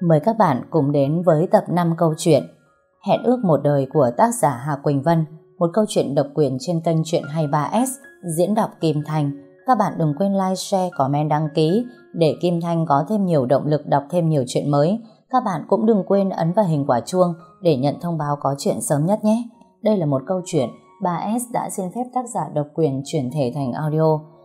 Mời các bạn cùng đến với tập 5 câu chuyện Hẹn ước một đời của tác giả Hà Quỳnh Vân Một câu chuyện độc quyền trên kênh Chuyện 23S Diễn đọc Kim Thành Các bạn đừng quên like, share, comment, đăng ký Để Kim Thanh có thêm nhiều động lực đọc thêm nhiều chuyện mới. Các bạn cũng đừng quên ấn vào hình quả chuông Để nhận thông báo có chuyện sớm nhất nhé. Đây là một câu chuyện 3S đã xin phép tác giả độc quyền chuyển thể thành audio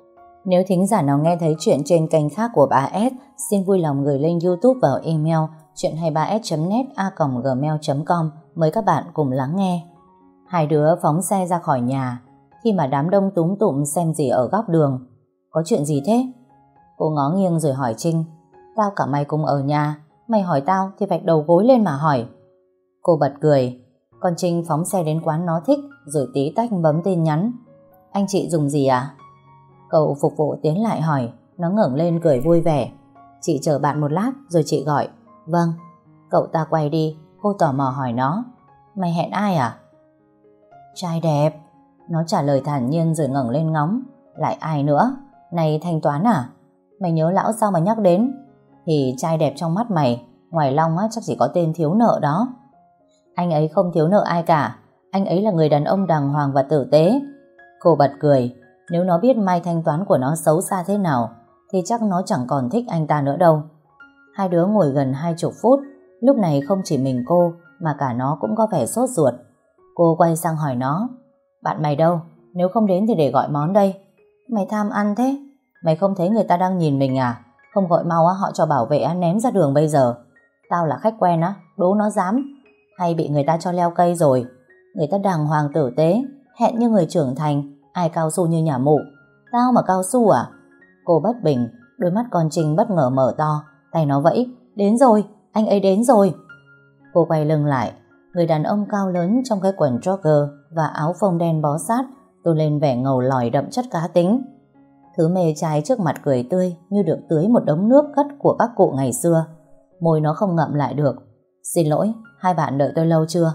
nếu thính giả nào nghe thấy chuyện trên kênh khác của bà S, xin vui lòng gửi lên YouTube vào email chuyện23s.net a.gmail.com mời các bạn cùng lắng nghe. Hai đứa phóng xe ra khỏi nhà, khi mà đám đông túm tụm xem gì ở góc đường. Có chuyện gì thế? Cô ngó nghiêng rồi hỏi Trinh, tao cả mày cùng ở nhà, mày hỏi tao thì vạch đầu gối lên mà hỏi. Cô bật cười, còn Trinh phóng xe đến quán nó thích rồi tí tách bấm tin nhắn. Anh chị dùng gì à? Cậu phục vụ tiến lại hỏi. Nó ngẩng lên cười vui vẻ. Chị chờ bạn một lát rồi chị gọi. Vâng Cậu ta quay đi. Cô tò mò hỏi nó. Mày hẹn ai à? Trai đẹp. Nó trả lời thản nhiên rồi ngẩng lên ngóng. Lại ai nữa? Này thanh toán à? Mày nhớ lão sao mà nhắc đến? Thì trai đẹp trong mắt mày. Ngoài Long á, chắc chỉ có tên thiếu nợ đó. Anh ấy không thiếu nợ ai cả. Anh ấy là người đàn ông đàng hoàng và tử tế. Cô bật cười nếu nó biết mai thanh toán của nó xấu xa thế nào thì chắc nó chẳng còn thích anh ta nữa đâu. Hai đứa ngồi gần hai chục phút lúc này không chỉ mình cô mà cả nó cũng có vẻ sốt ruột. Cô quay sang hỏi nó Bạn mày đâu? Nếu không đến thì để gọi món đây. Mày tham ăn thế? Mày không thấy người ta đang nhìn mình à? Không gọi mau á, họ cho bảo vệ ném ra đường bây giờ. Tao là khách quen á, đố nó dám. Hay bị người ta cho leo cây rồi. Người ta đàng hoàng tử tế, hẹn như người trưởng thành Ai cao su như nhà mụ? Tao mà cao su à? Cô bất bình, Đôi mắt con Trinh bất ngờ mở to. Tay nó vẫy, Đến rồi, Anh ấy đến rồi. Cô quay lưng lại, Người đàn ông cao lớn trong cái quần jogger Và áo phông đen bó sát, Tôi lên vẻ ngầu lòi đậm chất cá tính. Thứ mê trai trước mặt cười tươi Như được tưới một đống nước cất của các cụ ngày xưa. Môi nó không ngậm lại được. Xin lỗi, Hai bạn đợi tôi lâu chưa?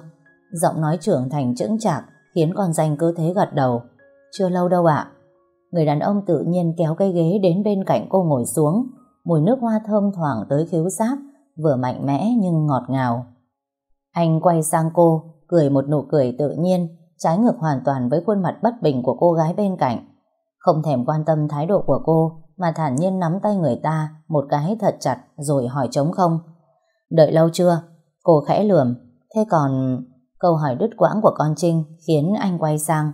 Giọng nói trưởng thành chững chạc Khiến con danh cứ thế gật đầu chưa lâu đâu ạ. Người đàn ông tự nhiên kéo cái ghế đến bên cạnh cô ngồi xuống. Mùi nước hoa thơm thoảng tới khiếu giáp, vừa mạnh mẽ nhưng ngọt ngào. Anh quay sang cô, cười một nụ cười tự nhiên, trái ngược hoàn toàn với khuôn mặt bất bình của cô gái bên cạnh. Không thèm quan tâm thái độ của cô, mà thản nhiên nắm tay người ta một cái thật chặt rồi hỏi trống không. Đợi lâu chưa? Cô khẽ lườm. Thế còn... Câu hỏi đứt quãng của con Trinh khiến anh quay sang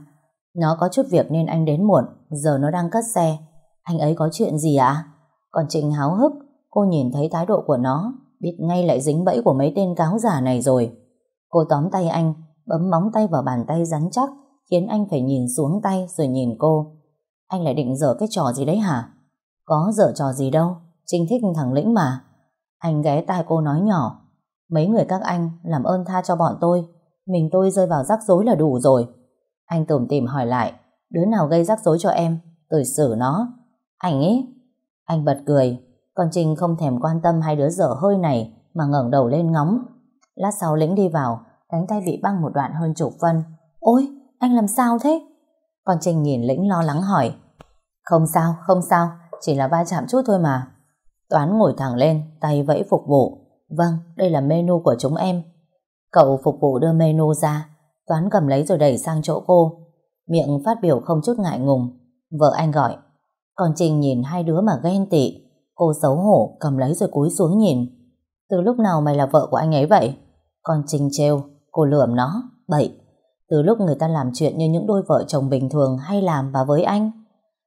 nó có chút việc nên anh đến muộn, giờ nó đang cất xe. Anh ấy có chuyện gì ạ? À? Còn Trịnh háo hức, cô nhìn thấy thái độ của nó, biết ngay lại dính bẫy của mấy tên cáo giả này rồi. Cô tóm tay anh, bấm móng tay vào bàn tay rắn chắc, khiến anh phải nhìn xuống tay rồi nhìn cô. Anh lại định dở cái trò gì đấy hả? Có dở trò gì đâu, Trinh thích thằng Lĩnh mà. Anh ghé tai cô nói nhỏ, mấy người các anh làm ơn tha cho bọn tôi, mình tôi rơi vào rắc rối là đủ rồi. Anh tủm tìm hỏi lại, đứa nào gây rắc rối cho em, tôi xử nó. Anh ấy? Anh bật cười, còn Trinh không thèm quan tâm hai đứa dở hơi này mà ngẩng đầu lên ngóng. Lát sau lĩnh đi vào, cánh tay bị băng một đoạn hơn chục phân. Ôi, anh làm sao thế? Còn Trinh nhìn lĩnh lo lắng hỏi. Không sao, không sao, chỉ là va chạm chút thôi mà. Toán ngồi thẳng lên, tay vẫy phục vụ. Vâng, đây là menu của chúng em. Cậu phục vụ đưa menu ra, Toán cầm lấy rồi đẩy sang chỗ cô. Miệng phát biểu không chút ngại ngùng. Vợ anh gọi. Còn Trình nhìn hai đứa mà ghen tị. Cô xấu hổ, cầm lấy rồi cúi xuống nhìn. Từ lúc nào mày là vợ của anh ấy vậy? Còn Trình trêu, Cô lườm nó. Bậy. Từ lúc người ta làm chuyện như những đôi vợ chồng bình thường Hay làm và với anh.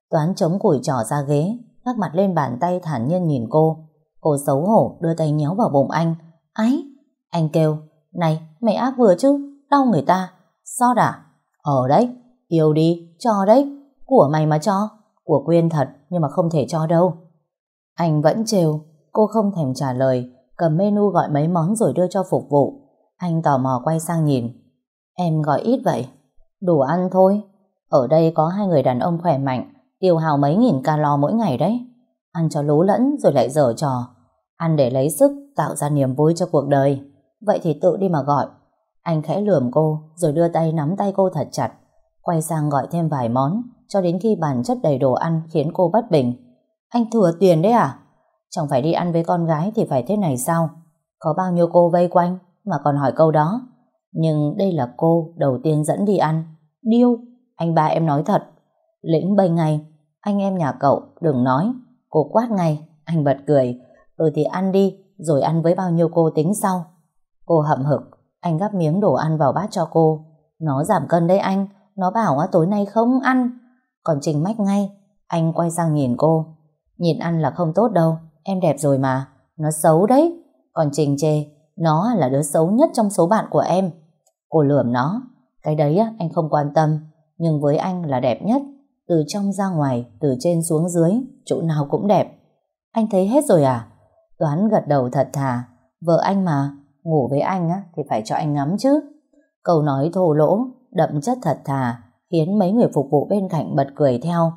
Toán chống củi trỏ ra ghế Các mặt lên bàn tay thản nhiên nhìn cô. Cô xấu hổ, đưa tay nhéo vào bụng anh. Ái! Anh kêu, Này mày ác vừa chứ, đau người ta. Sót à? Ở đấy, yêu đi, cho đấy. Của mày mà cho. Của Quyên thật, nhưng mà không thể cho đâu. Anh vẫn trêu, cô không thèm trả lời, cầm menu gọi mấy món rồi đưa cho phục vụ. Anh tò mò quay sang nhìn. Em gọi ít vậy? Đủ ăn thôi. Ở đây có hai người đàn ông khỏe mạnh, tiêu hào mấy nghìn calo mỗi ngày đấy. Ăn cho lú lẫn rồi lại dở trò. Ăn để lấy sức, tạo ra niềm vui cho cuộc đời. Vậy thì tự đi mà gọi, anh khẽ lườm cô rồi đưa tay nắm tay cô thật chặt. Quay sang gọi thêm vài món cho đến khi bàn chất đầy đồ ăn khiến cô bất bình. Anh thừa tiền đấy à? Chẳng phải đi ăn với con gái thì phải thế này sao? Có bao nhiêu cô vây quanh mà còn hỏi câu đó. Nhưng đây là cô đầu tiên dẫn đi ăn. Điêu, anh ba em nói thật. Lĩnh bầy ngay, anh em nhà cậu đừng nói. Cô quát ngay, anh bật cười. Ừ thì ăn đi, rồi ăn với bao nhiêu cô tính sau. Cô hậm hực, anh gắp miếng đồ ăn vào bát cho cô. Nó giảm cân đấy anh, nó bảo à, tối nay không ăn. Còn Trình mách ngay, anh quay sang nhìn cô. Nhìn ăn là không tốt đâu, em đẹp rồi mà. Nó xấu đấy. Còn Trình chê, nó là đứa xấu nhất trong số bạn của em. Cô lườm nó, cái đấy anh không quan tâm, nhưng với anh là đẹp nhất. Từ trong ra ngoài, từ trên xuống dưới, chỗ nào cũng đẹp. Anh thấy hết rồi à? Toán gật đầu thật thà. Vợ anh mà, ngủ với anh á, thì phải cho anh ngắm chứ. Câu nói thô lỗ, đậm chất thật thà, khiến mấy người phục vụ bên cạnh bật cười theo.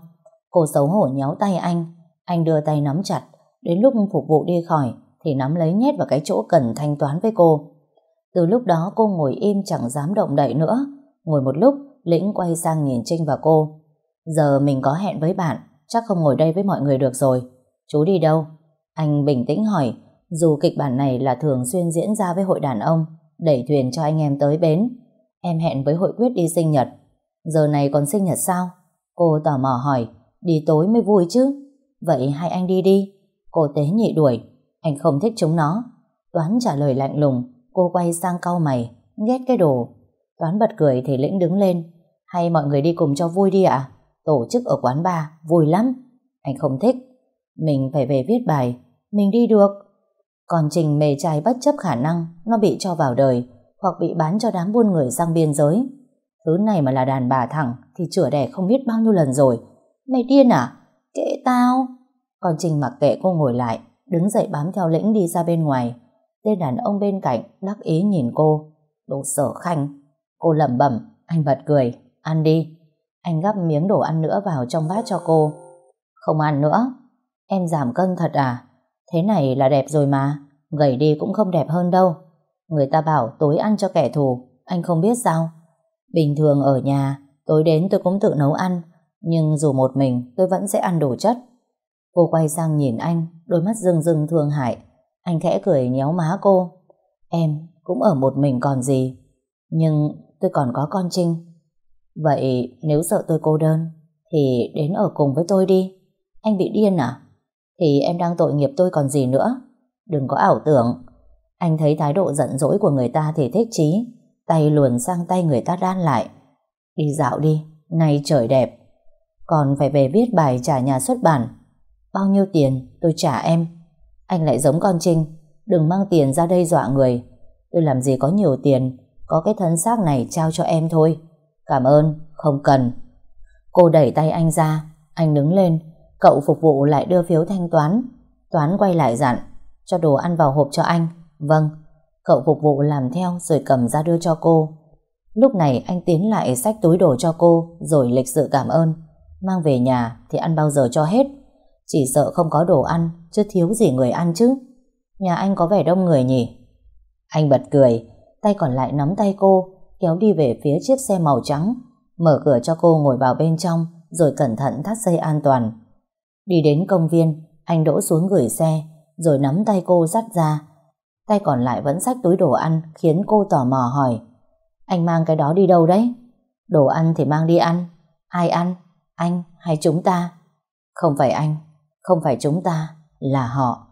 Cô xấu hổ nhéo tay anh, anh đưa tay nắm chặt, đến lúc phục vụ đi khỏi thì nắm lấy nhét vào cái chỗ cần thanh toán với cô. Từ lúc đó cô ngồi im chẳng dám động đậy nữa. Ngồi một lúc, Lĩnh quay sang nhìn Trinh và cô. Giờ mình có hẹn với bạn, chắc không ngồi đây với mọi người được rồi. Chú đi đâu? Anh bình tĩnh hỏi, dù kịch bản này là thường xuyên diễn ra với hội đàn ông, đẩy thuyền cho anh em tới bến. Em hẹn với hội quyết đi sinh nhật. Giờ này còn sinh nhật sao? Cô tò mò hỏi, đi tối mới vui chứ. Vậy hai anh đi đi. Cô tế nhị đuổi, anh không thích chúng nó. Toán trả lời lạnh lùng, cô quay sang cau mày, ghét cái đồ. Toán bật cười thì lĩnh đứng lên. Hay mọi người đi cùng cho vui đi ạ? Tổ chức ở quán bar, vui lắm. Anh không thích. Mình phải về viết bài, mình đi được. Còn Trình mề trai bất chấp khả năng nó bị cho vào đời hoặc bị bán cho đám buôn người sang biên giới. Thứ này mà là đàn bà thẳng thì chữa đẻ không biết bao nhiêu lần rồi. Mày điên à? Kệ tao. Còn Trình mặc kệ cô ngồi lại, đứng dậy bám theo lĩnh đi ra bên ngoài. Tên đàn ông bên cạnh đắc ý nhìn cô. Đồ sở khanh. Cô lẩm bẩm, anh bật cười. Ăn đi. Anh gắp miếng đồ ăn nữa vào trong bát cho cô. Không ăn nữa. Em giảm cân thật à? Thế này là đẹp rồi mà. Gầy đi cũng không đẹp hơn đâu. Người ta bảo tối ăn cho kẻ thù. Anh không biết sao? Bình thường ở nhà, tối đến tôi cũng tự nấu ăn. Nhưng dù một mình, tôi vẫn sẽ ăn đồ chất. Cô quay sang nhìn anh, đôi mắt rưng rưng thương hại. Anh khẽ cười nhéo má cô. Em cũng ở một mình còn gì. Nhưng tôi còn có con Trinh. Vậy nếu sợ tôi cô đơn, thì đến ở cùng với tôi đi. Anh bị điên à? Thì em đang tội nghiệp tôi còn gì nữa. Đừng có ảo tưởng. Anh thấy thái độ giận dỗi của người ta thì thích chí. Tay luồn sang tay người ta đan lại. Đi dạo đi, nay trời đẹp. Còn phải về viết bài trả nhà xuất bản Bao nhiêu tiền tôi trả em Anh lại giống con Trinh Đừng mang tiền ra đây dọa người Tôi làm gì có nhiều tiền Có cái thân xác này trao cho em thôi Cảm ơn, không cần Cô đẩy tay anh ra Anh đứng lên Cậu phục vụ lại đưa phiếu thanh toán. Toán quay lại dặn, Cho đồ ăn vào hộp cho anh. Vâng. Cậu phục vụ làm theo rồi cầm ra đưa cho cô. Lúc này anh tiến lại xách túi đồ cho cô, Rồi lịch sự cảm ơn. Mang về nhà thì ăn bao giờ cho hết. Chỉ sợ không có đồ ăn, Chứ thiếu gì người ăn chứ. Nhà anh có vẻ đông người nhỉ? Anh bật cười, Tay còn lại nắm tay cô, Kéo đi về phía chiếc xe màu trắng. Mở cửa cho cô ngồi vào bên trong, Rồi cẩn thận thắt dây an toàn. Đi đến công viên Anh đỗ xuống gửi xe Rồi nắm tay cô dắt ra Tay còn lại vẫn xách túi đồ ăn Khiến cô tò mò hỏi Anh mang cái đó đi đâu đấy Đồ ăn thì mang đi ăn Ai ăn anh hay chúng ta? Không phải anh, không phải chúng ta, là họ.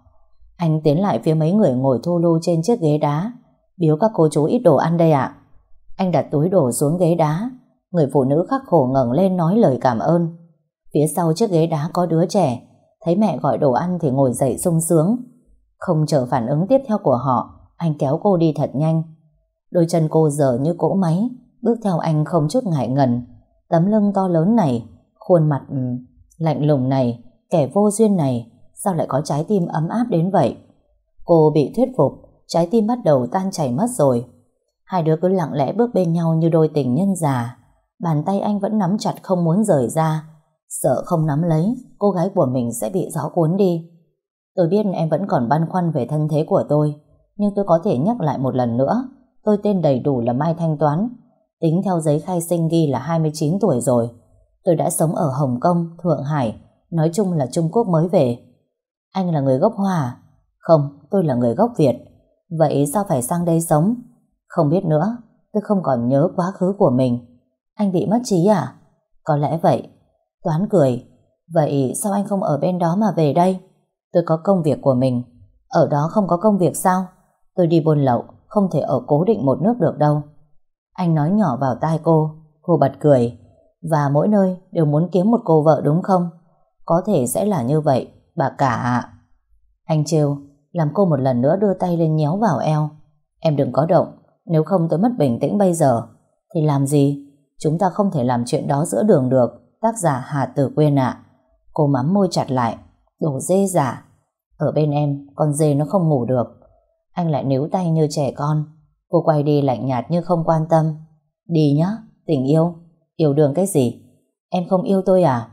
Anh tiến lại phía mấy người ngồi thô lô trên chiếc ghế đá. Biếu các cô chú ít đồ ăn đây ạ. Anh đặt túi đồ xuống ghế đá. Người phụ nữ khắc khổ ngẩng lên nói lời cảm ơn. Phía sau chiếc ghế đá có đứa trẻ. Thấy mẹ gọi đồ ăn thì ngồi dậy sung sướng. Không chờ phản ứng tiếp theo của họ, anh kéo cô đi thật nhanh. Đôi chân cô dở như cỗ máy, bước theo anh không chút ngại ngần. Tấm lưng to lớn này Khuôn mặt ừ, lạnh lùng này, kẻ vô duyên này, sao lại có trái tim ấm áp đến vậy? Cô bị thuyết phục, trái tim bắt đầu tan chảy mất rồi. Hai đứa cứ lặng lẽ bước bên nhau như đôi tình nhân già. Bàn tay anh vẫn nắm chặt không muốn rời ra. Sợ không nắm lấy, cô gái của mình sẽ bị gió cuốn đi. Tôi biết em vẫn còn băn khoăn về thân thế của tôi, nhưng tôi có thể nhắc lại một lần nữa. Tôi tên đầy đủ là Mai Thanh Toán. Tính theo giấy khai sinh ghi là 29 tuổi rồi. Tôi đã sống ở Hồng Kông, Thượng Hải, nói chung là Trung Quốc mới về. Anh là người gốc Hoa? À? Không, tôi là người gốc Việt. Vậy sao phải sang đây sống? Không biết nữa, tôi không còn nhớ quá khứ của mình. Anh bị mất trí à? Có lẽ vậy. Toán cười. Vậy sao anh không ở bên đó mà về đây? Tôi có công việc của mình. Ở đó không có công việc sao? Tôi đi buôn lậu, không thể ở cố định một nước được đâu. Anh nói nhỏ vào tai cô, cô bật cười. Và mỗi nơi đều muốn kiếm một cô vợ đúng không? Có thể sẽ là như vậy, bà cả ạ. Anh trêu, làm cô một lần nữa đưa tay lên nhéo vào eo. Em đừng có động, nếu không tôi mất bình tĩnh bây giờ. Thì làm gì? Chúng ta không thể làm chuyện đó giữa đường được. Tác giả Hà Tử Quyên ạ. Cô mắm môi chặt lại. Đồ dê giả. Ở bên em, con dê nó không ngủ được. Anh lại níu tay như trẻ con. Cô quay đi lạnh nhạt như không quan tâm. Đi nhá, tình yêu. Yêu đương cái gì? Em không yêu tôi à?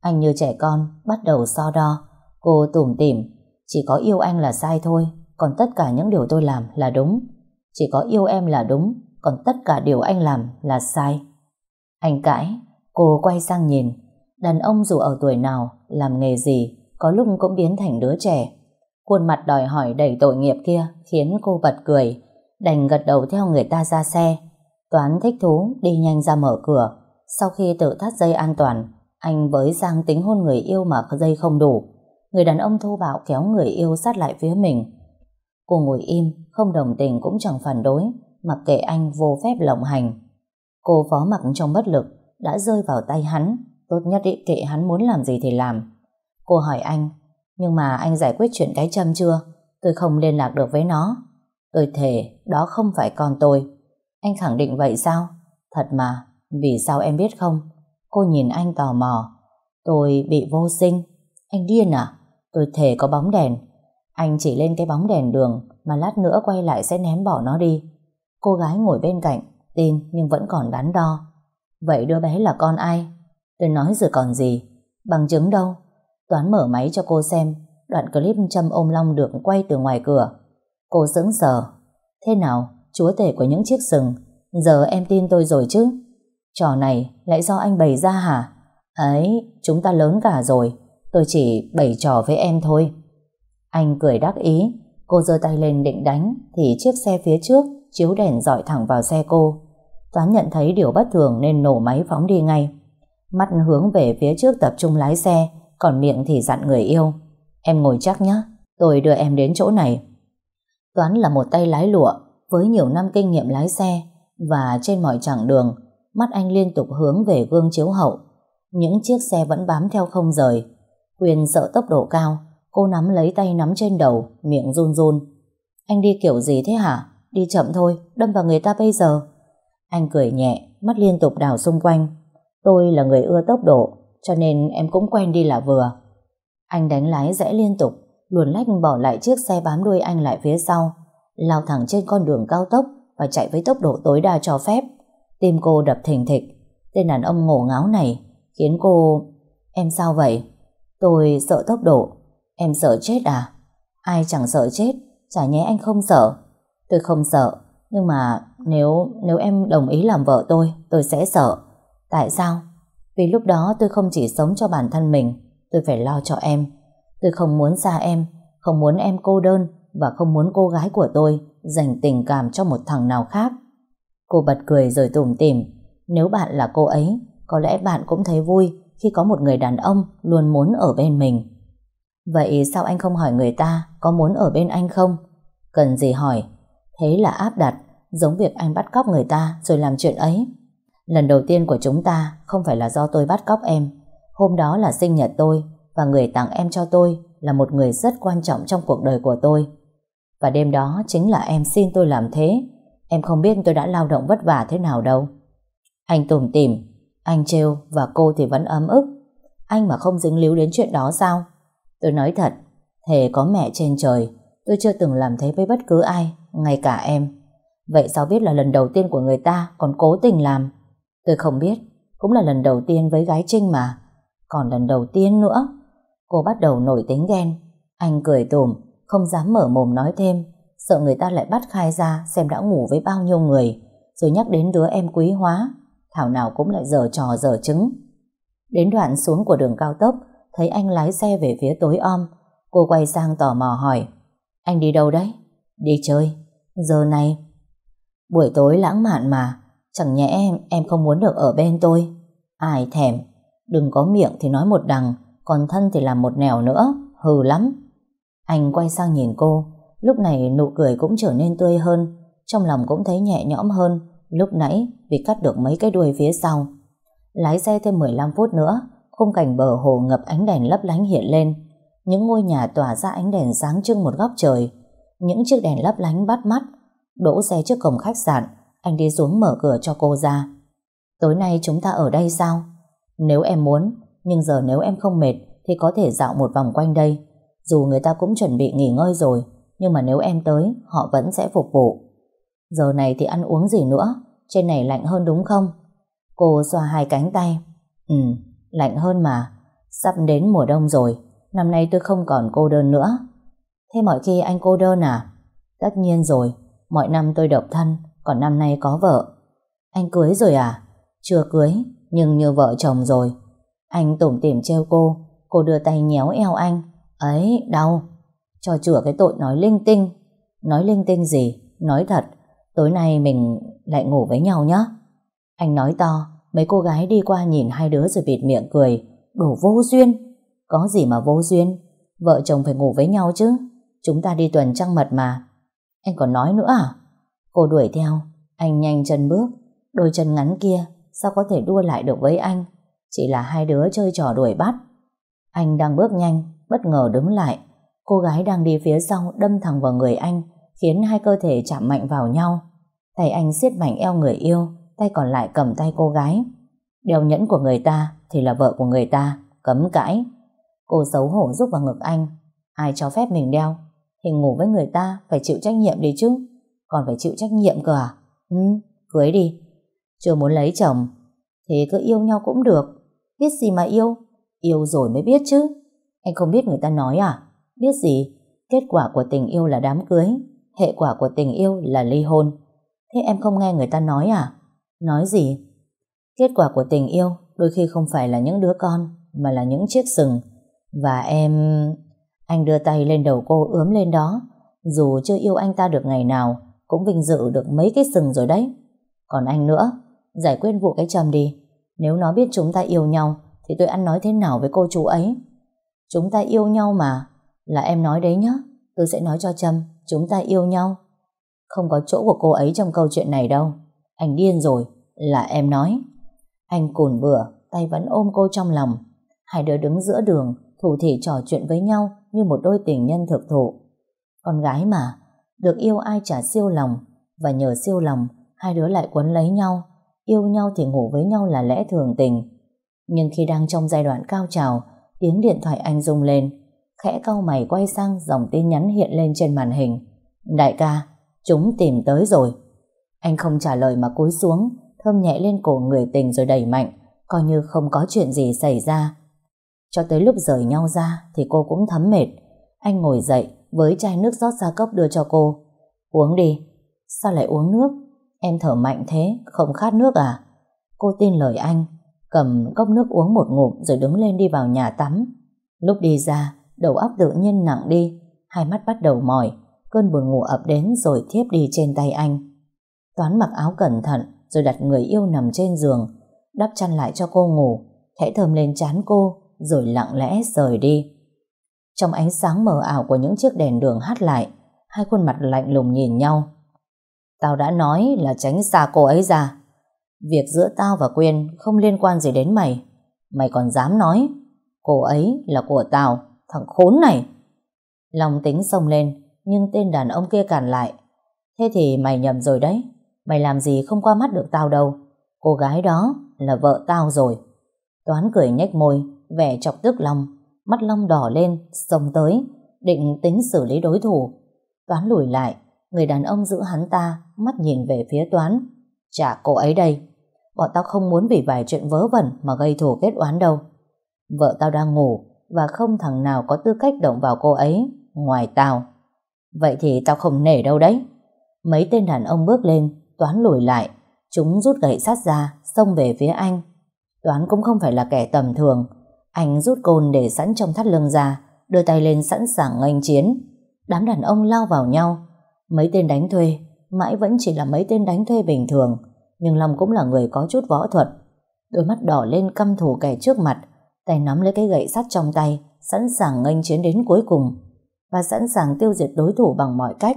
Anh như trẻ con, bắt đầu so đo. Cô tủm tỉm, chỉ có yêu anh là sai thôi, còn tất cả những điều tôi làm là đúng. Chỉ có yêu em là đúng, còn tất cả điều anh làm là sai. Anh cãi, cô quay sang nhìn. Đàn ông dù ở tuổi nào, làm nghề gì, có lúc cũng biến thành đứa trẻ. Khuôn mặt đòi hỏi đầy tội nghiệp kia khiến cô bật cười, đành gật đầu theo người ta ra xe. Toán thích thú đi nhanh ra mở cửa. Sau khi tự thắt dây an toàn, anh với Giang tính hôn người yêu mà dây không đủ. Người đàn ông thô bạo kéo người yêu sát lại phía mình. Cô ngồi im, không đồng tình cũng chẳng phản đối, mặc kệ anh vô phép lộng hành. Cô phó mặc trong bất lực, đã rơi vào tay hắn, tốt nhất ý, kệ hắn muốn làm gì thì làm. Cô hỏi anh, nhưng mà anh giải quyết chuyện cái châm chưa? Tôi không liên lạc được với nó. Tôi thề, đó không phải con tôi. Anh khẳng định vậy sao? Thật mà, vì sao em biết không? Cô nhìn anh tò mò. Tôi bị vô sinh. Anh điên à? Tôi thề có bóng đèn. Anh chỉ lên cái bóng đèn đường mà lát nữa quay lại sẽ ném bỏ nó đi. Cô gái ngồi bên cạnh, tin nhưng vẫn còn đắn đo. Vậy đứa bé là con ai? Tôi nói rồi còn gì? Bằng chứng đâu? Toán mở máy cho cô xem đoạn clip châm ôm long được quay từ ngoài cửa. Cô sững sờ. Thế nào? Chúa tể của những chiếc sừng. Giờ em tin tôi rồi chứ? Trò này lại do anh bày ra hả? Ấy, chúng ta lớn cả rồi. Tôi chỉ bày trò với em thôi. Anh cười đắc ý. Cô giơ tay lên định đánh thì chiếc xe phía trước chiếu đèn dọi thẳng vào xe cô. Toán nhận thấy điều bất thường nên nổ máy phóng đi ngay. Mắt hướng về phía trước tập trung lái xe, còn miệng thì dặn người yêu. Em ngồi chắc nhé, tôi đưa em đến chỗ này. Toán là một tay lái lụa với nhiều năm kinh nghiệm lái xe và trên mọi chặng đường, mắt anh liên tục hướng về gương chiếu hậu. Những chiếc xe vẫn bám theo không rời. Quyền sợ tốc độ cao, cô nắm lấy tay nắm trên đầu, miệng run run. Anh đi kiểu gì thế hả? Đi chậm thôi, đâm vào người ta bây giờ. Anh cười nhẹ, mắt liên tục đảo xung quanh. Tôi là người ưa tốc độ, cho nên em cũng quen đi là vừa. Anh đánh lái rẽ liên tục, luồn lách bỏ lại chiếc xe bám đuôi anh lại phía sau, lao thẳng trên con đường cao tốc và chạy với tốc độ tối đa cho phép. Tim cô đập thình thịch. Tên đàn ông ngổ ngáo này khiến cô... Em sao vậy? Tôi sợ tốc độ. Em sợ chết à? Ai chẳng sợ chết, chả nhé anh không sợ. Tôi không sợ, nhưng mà nếu nếu em đồng ý làm vợ tôi, tôi sẽ sợ. Tại sao? Vì lúc đó tôi không chỉ sống cho bản thân mình, tôi phải lo cho em. Tôi không muốn xa em, không muốn em cô đơn và không muốn cô gái của tôi dành tình cảm cho một thằng nào khác. Cô bật cười rồi tủm tỉm. Nếu bạn là cô ấy, có lẽ bạn cũng thấy vui khi có một người đàn ông luôn muốn ở bên mình. Vậy sao anh không hỏi người ta có muốn ở bên anh không? Cần gì hỏi, Thế là áp đặt, giống việc anh bắt cóc người ta rồi làm chuyện ấy. Lần đầu tiên của chúng ta không phải là do tôi bắt cóc em. Hôm đó là sinh nhật tôi và người tặng em cho tôi là một người rất quan trọng trong cuộc đời của tôi. Và đêm đó chính là em xin tôi làm thế. Em không biết tôi đã lao động vất vả thế nào đâu. Anh tủm tỉm, anh trêu và cô thì vẫn ấm ức. Anh mà không dính líu đến chuyện đó sao? Tôi nói thật, thề có mẹ trên trời, tôi chưa từng làm thế với bất cứ ai ngay cả em. Vậy sao biết là lần đầu tiên của người ta còn cố tình làm? Tôi không biết, cũng là lần đầu tiên với gái Trinh mà. Còn lần đầu tiên nữa. Cô bắt đầu nổi tính ghen. Anh cười tủm, không dám mở mồm nói thêm, sợ người ta lại bắt khai ra xem đã ngủ với bao nhiêu người, rồi nhắc đến đứa em quý hóa, thảo nào cũng lại dở trò dở trứng. Đến đoạn xuống của đường cao tốc, thấy anh lái xe về phía tối om, cô quay sang tò mò hỏi, anh đi đâu đấy? Đi chơi? Giờ này? Buổi tối lãng mạn mà, chẳng nhẽ em, em không muốn được ở bên tôi. Ai thèm, đừng có miệng thì nói một đằng, còn thân thì làm một nẻo nữa, hừ lắm. Anh quay sang nhìn cô, lúc này nụ cười cũng trở nên tươi hơn, trong lòng cũng thấy nhẹ nhõm hơn lúc nãy vì cắt được mấy cái đuôi phía sau. Lái xe thêm 15 phút nữa, khung cảnh bờ hồ ngập ánh đèn lấp lánh hiện lên. Những ngôi nhà tỏa ra ánh đèn sáng trưng một góc trời. Những chiếc đèn lấp lánh bắt mắt. Đỗ xe trước cổng khách sạn, anh đi xuống mở cửa cho cô ra. Tối nay chúng ta ở đây sao? Nếu em muốn, nhưng giờ nếu em không mệt thì có thể dạo một vòng quanh đây. Dù người ta cũng chuẩn bị nghỉ ngơi rồi, nhưng mà nếu em tới, họ vẫn sẽ phục vụ. Giờ này thì ăn uống gì nữa, trên này lạnh hơn đúng không? Cô xoa hai cánh tay. Ừ, lạnh hơn mà. Sắp đến mùa đông rồi, năm nay tôi không còn cô đơn nữa. Thế mọi khi anh cô đơn à? Tất nhiên rồi, mọi năm tôi độc thân, còn năm nay có vợ. Anh cưới rồi à? Chưa cưới, nhưng như vợ chồng rồi. Anh tủm tỉm treo cô, cô đưa tay nhéo eo anh. Ấy, đau. Cho chữa cái tội nói linh tinh. Nói linh tinh gì? Nói thật, tối nay mình lại ngủ với nhau nhé. Anh nói to, mấy cô gái đi qua nhìn hai đứa rồi bịt miệng cười. Đồ vô duyên. Có gì mà vô duyên? Vợ chồng phải ngủ với nhau chứ. Chúng ta đi tuần trăng mật mà. Anh còn nói nữa à? Cô đuổi theo. Anh nhanh chân bước. Đôi chân ngắn kia sao có thể đua lại được với anh? Chỉ là hai đứa chơi trò đuổi bắt. Anh đang bước nhanh, bất ngờ đứng lại. Cô gái đang đi phía sau đâm thẳng vào người anh, khiến hai cơ thể chạm mạnh vào nhau. Tay anh siết mạnh eo người yêu, tay còn lại cầm tay cô gái. Đeo nhẫn của người ta thì là vợ của người ta, cấm cãi. Cô xấu hổ rúc vào ngực anh. Ai cho phép mình đeo? Thì ngủ với người ta phải chịu trách nhiệm đi chứ. Còn phải chịu trách nhiệm cơ à? Ừ, cưới đi. Chưa muốn lấy chồng Thế cứ yêu nhau cũng được. Biết gì mà yêu? Yêu rồi mới biết chứ. Anh không biết người ta nói à? Biết gì? Kết quả của tình yêu là đám cưới Hệ quả của tình yêu là ly hôn. Thế em không nghe người ta nói à? Nói gì? Kết quả của tình yêu đôi khi không phải là những đứa con Mà là những chiếc sừng. Và em... Anh đưa tay lên đầu cô ướm lên đó. Dù chưa yêu anh ta được ngày nào, Cũng vinh dự được mấy cái sừng rồi đấy. Còn anh nữa, Giải quyết vụ cái Trầm đi. Nếu nó biết chúng ta yêu nhau, Thì tôi ăn nói thế nào với cô chú ấy? Chúng ta yêu nhau mà. Là em nói đấy nhá, Tôi sẽ nói cho Trâm Chúng ta yêu nhau. Không có chỗ của cô ấy trong câu chuyện này đâu. Anh điên rồi, Là em nói. Anh cùn bừa, Tay vẫn ôm cô trong lòng. Hai đứa đứng giữa đường Thủ thỉ trò chuyện với nhau Như một đôi tình nhân thực thụ Con gái mà Được yêu ai trả siêu lòng Và nhờ siêu lòng Hai đứa lại quấn lấy nhau Yêu nhau thì ngủ với nhau là lẽ thường tình. Nhưng khi đang trong giai đoạn cao trào, tiếng điện thoại anh rung lên. Khẽ cau mày quay sang dòng tin nhắn hiện lên trên màn hình. Đại ca, chúng tìm tới rồi. Anh không trả lời mà cúi xuống, thơm nhẹ lên cổ người tình rồi đẩy mạnh, coi như không có chuyện gì xảy ra. Cho tới lúc rời nhau ra thì cô cũng thấm mệt. Anh ngồi dậy với chai nước rót ra cốc đưa cho cô. Uống đi. Sao lại uống nước? Em thở mạnh thế, không khát nước à? Cô tin lời anh, cầm cốc nước uống một ngụm rồi đứng lên đi vào nhà tắm. Lúc đi ra, đầu óc tự nhiên nặng đi, hai mắt bắt đầu mỏi, cơn buồn ngủ ập đến rồi thiếp đi trên tay anh. Toán mặc áo cẩn thận rồi đặt người yêu nằm trên giường, đắp chăn lại cho cô ngủ, khẽ thơm lên chán cô rồi lặng lẽ rời đi. Trong ánh sáng mờ ảo của những chiếc đèn đường hát lại, hai khuôn mặt lạnh lùng nhìn nhau. Tao đã nói là tránh xa cô ấy ra. Việc giữa tao và Quyên không liên quan gì đến mày. Mày còn dám nói cô ấy là của tao, thằng khốn này. lòng tính xông lên, nhưng tên đàn ông kia cản lại. Thế thì mày nhầm rồi đấy. Mày làm gì không qua mắt được tao đâu. Cô gái đó là vợ tao rồi. Toán cười nhếch môi, vẻ chọc tức lòng Mắt Long đỏ lên, sông tới, định tính xử lý đối thủ. Toán lùi lại, Người đàn ông giữ hắn ta, mắt nhìn về phía Toán. Chả cô ấy đây. Bọn tao không muốn vì vài chuyện vớ vẩn mà gây thù kết oán đâu. Vợ tao đang ngủ và không thằng nào có tư cách động vào cô ấy ngoài tao. Vậy thì tao không nể đâu đấy. Mấy tên đàn ông bước lên, Toán lùi lại. Chúng rút gậy sắt ra, xông về phía anh. Toán cũng không phải là kẻ tầm thường. Anh rút côn để sẵn trong thắt lưng ra, đưa tay lên sẵn sàng nghênh chiến. Đám đàn ông lao vào nhau, Mấy tên đánh thuê, mãi vẫn chỉ là mấy tên đánh thuê bình thường, nhưng Long cũng là người có chút võ thuật. Đôi mắt đỏ lên căm thù kẻ trước mặt, tay nắm lấy cái gậy sắt trong tay, sẵn sàng nghênh chiến đến cuối cùng, và sẵn sàng tiêu diệt đối thủ bằng mọi cách.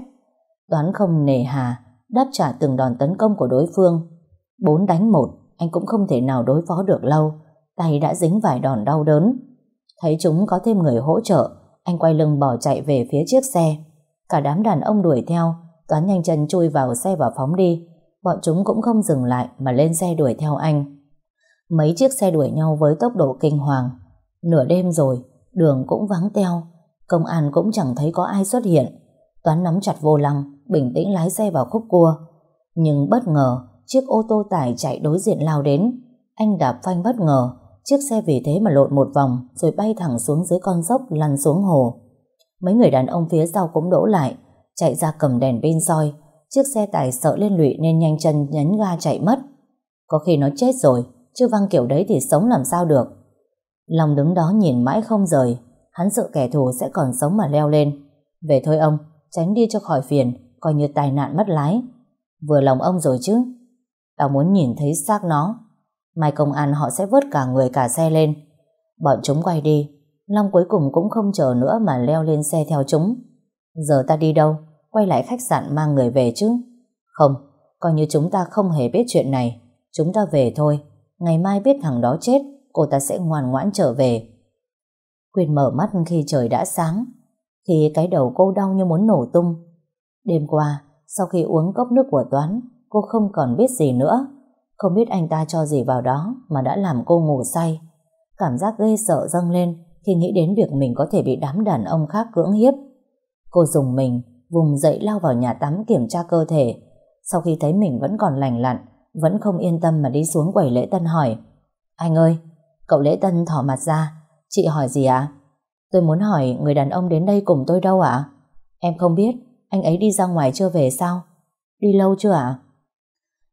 Toán không nề hà, đáp trả từng đòn tấn công của đối phương. Bốn đánh một, anh cũng không thể nào đối phó được lâu, tay đã dính vài đòn đau đớn. Thấy chúng có thêm người hỗ trợ, anh quay lưng bỏ chạy về phía chiếc xe. Cả đám đàn ông đuổi theo, Toán nhanh chân chui vào xe và phóng đi. Bọn chúng cũng không dừng lại mà lên xe đuổi theo anh. Mấy chiếc xe đuổi nhau với tốc độ kinh hoàng. Nửa đêm rồi, đường cũng vắng teo. Công an cũng chẳng thấy có ai xuất hiện. Toán nắm chặt vô lăng, bình tĩnh lái xe vào khúc cua. Nhưng bất ngờ, chiếc ô tô tải chạy đối diện lao đến. Anh đạp phanh bất ngờ, chiếc xe vì thế mà lộn một vòng rồi bay thẳng xuống dưới con dốc lăn xuống hồ. Mấy người đàn ông phía sau cũng đổ lại, chạy ra cầm đèn pin soi. Chiếc xe tải sợ lên lụy nên nhanh chân nhấn ga chạy mất. Có khi nó chết rồi, chứ văng kiểu đấy thì sống làm sao được. Lòng đứng đó nhìn mãi không rời, hắn sợ kẻ thù sẽ còn sống mà leo lên. Về thôi ông, tránh đi cho khỏi phiền, coi như tai nạn mất lái. Vừa lòng ông rồi chứ. Tao muốn nhìn thấy xác nó. Mai công an họ sẽ vớt cả người cả xe lên. Bọn chúng quay đi. Long cuối cùng cũng không chờ nữa mà leo lên xe theo chúng. Giờ ta đi đâu? Quay lại khách sạn mang người về chứ? Không, coi như chúng ta không hề biết chuyện này. Chúng ta về thôi. Ngày mai biết thằng đó chết, cô ta sẽ ngoan ngoãn trở về. quyền mở mắt khi trời đã sáng. Thì cái đầu cô đau như muốn nổ tung. Đêm qua, sau khi uống cốc nước của Toán, cô không còn biết gì nữa. Không biết anh ta cho gì vào đó mà đã làm cô ngủ say. Cảm giác ghê sợ dâng lên khi nghĩ đến việc mình có thể bị đám đàn ông khác cưỡng hiếp. Cô dùng mình, vùng dậy lao vào nhà tắm kiểm tra cơ thể. Sau khi thấy mình vẫn còn lành lặn, vẫn không yên tâm mà đi xuống quầy lễ tân hỏi. Anh ơi, cậu lễ tân thỏ mặt ra, chị hỏi gì ạ? Tôi muốn hỏi người đàn ông đến đây cùng tôi đâu ạ? Em không biết, anh ấy đi ra ngoài chưa về sao? Đi lâu chưa ạ?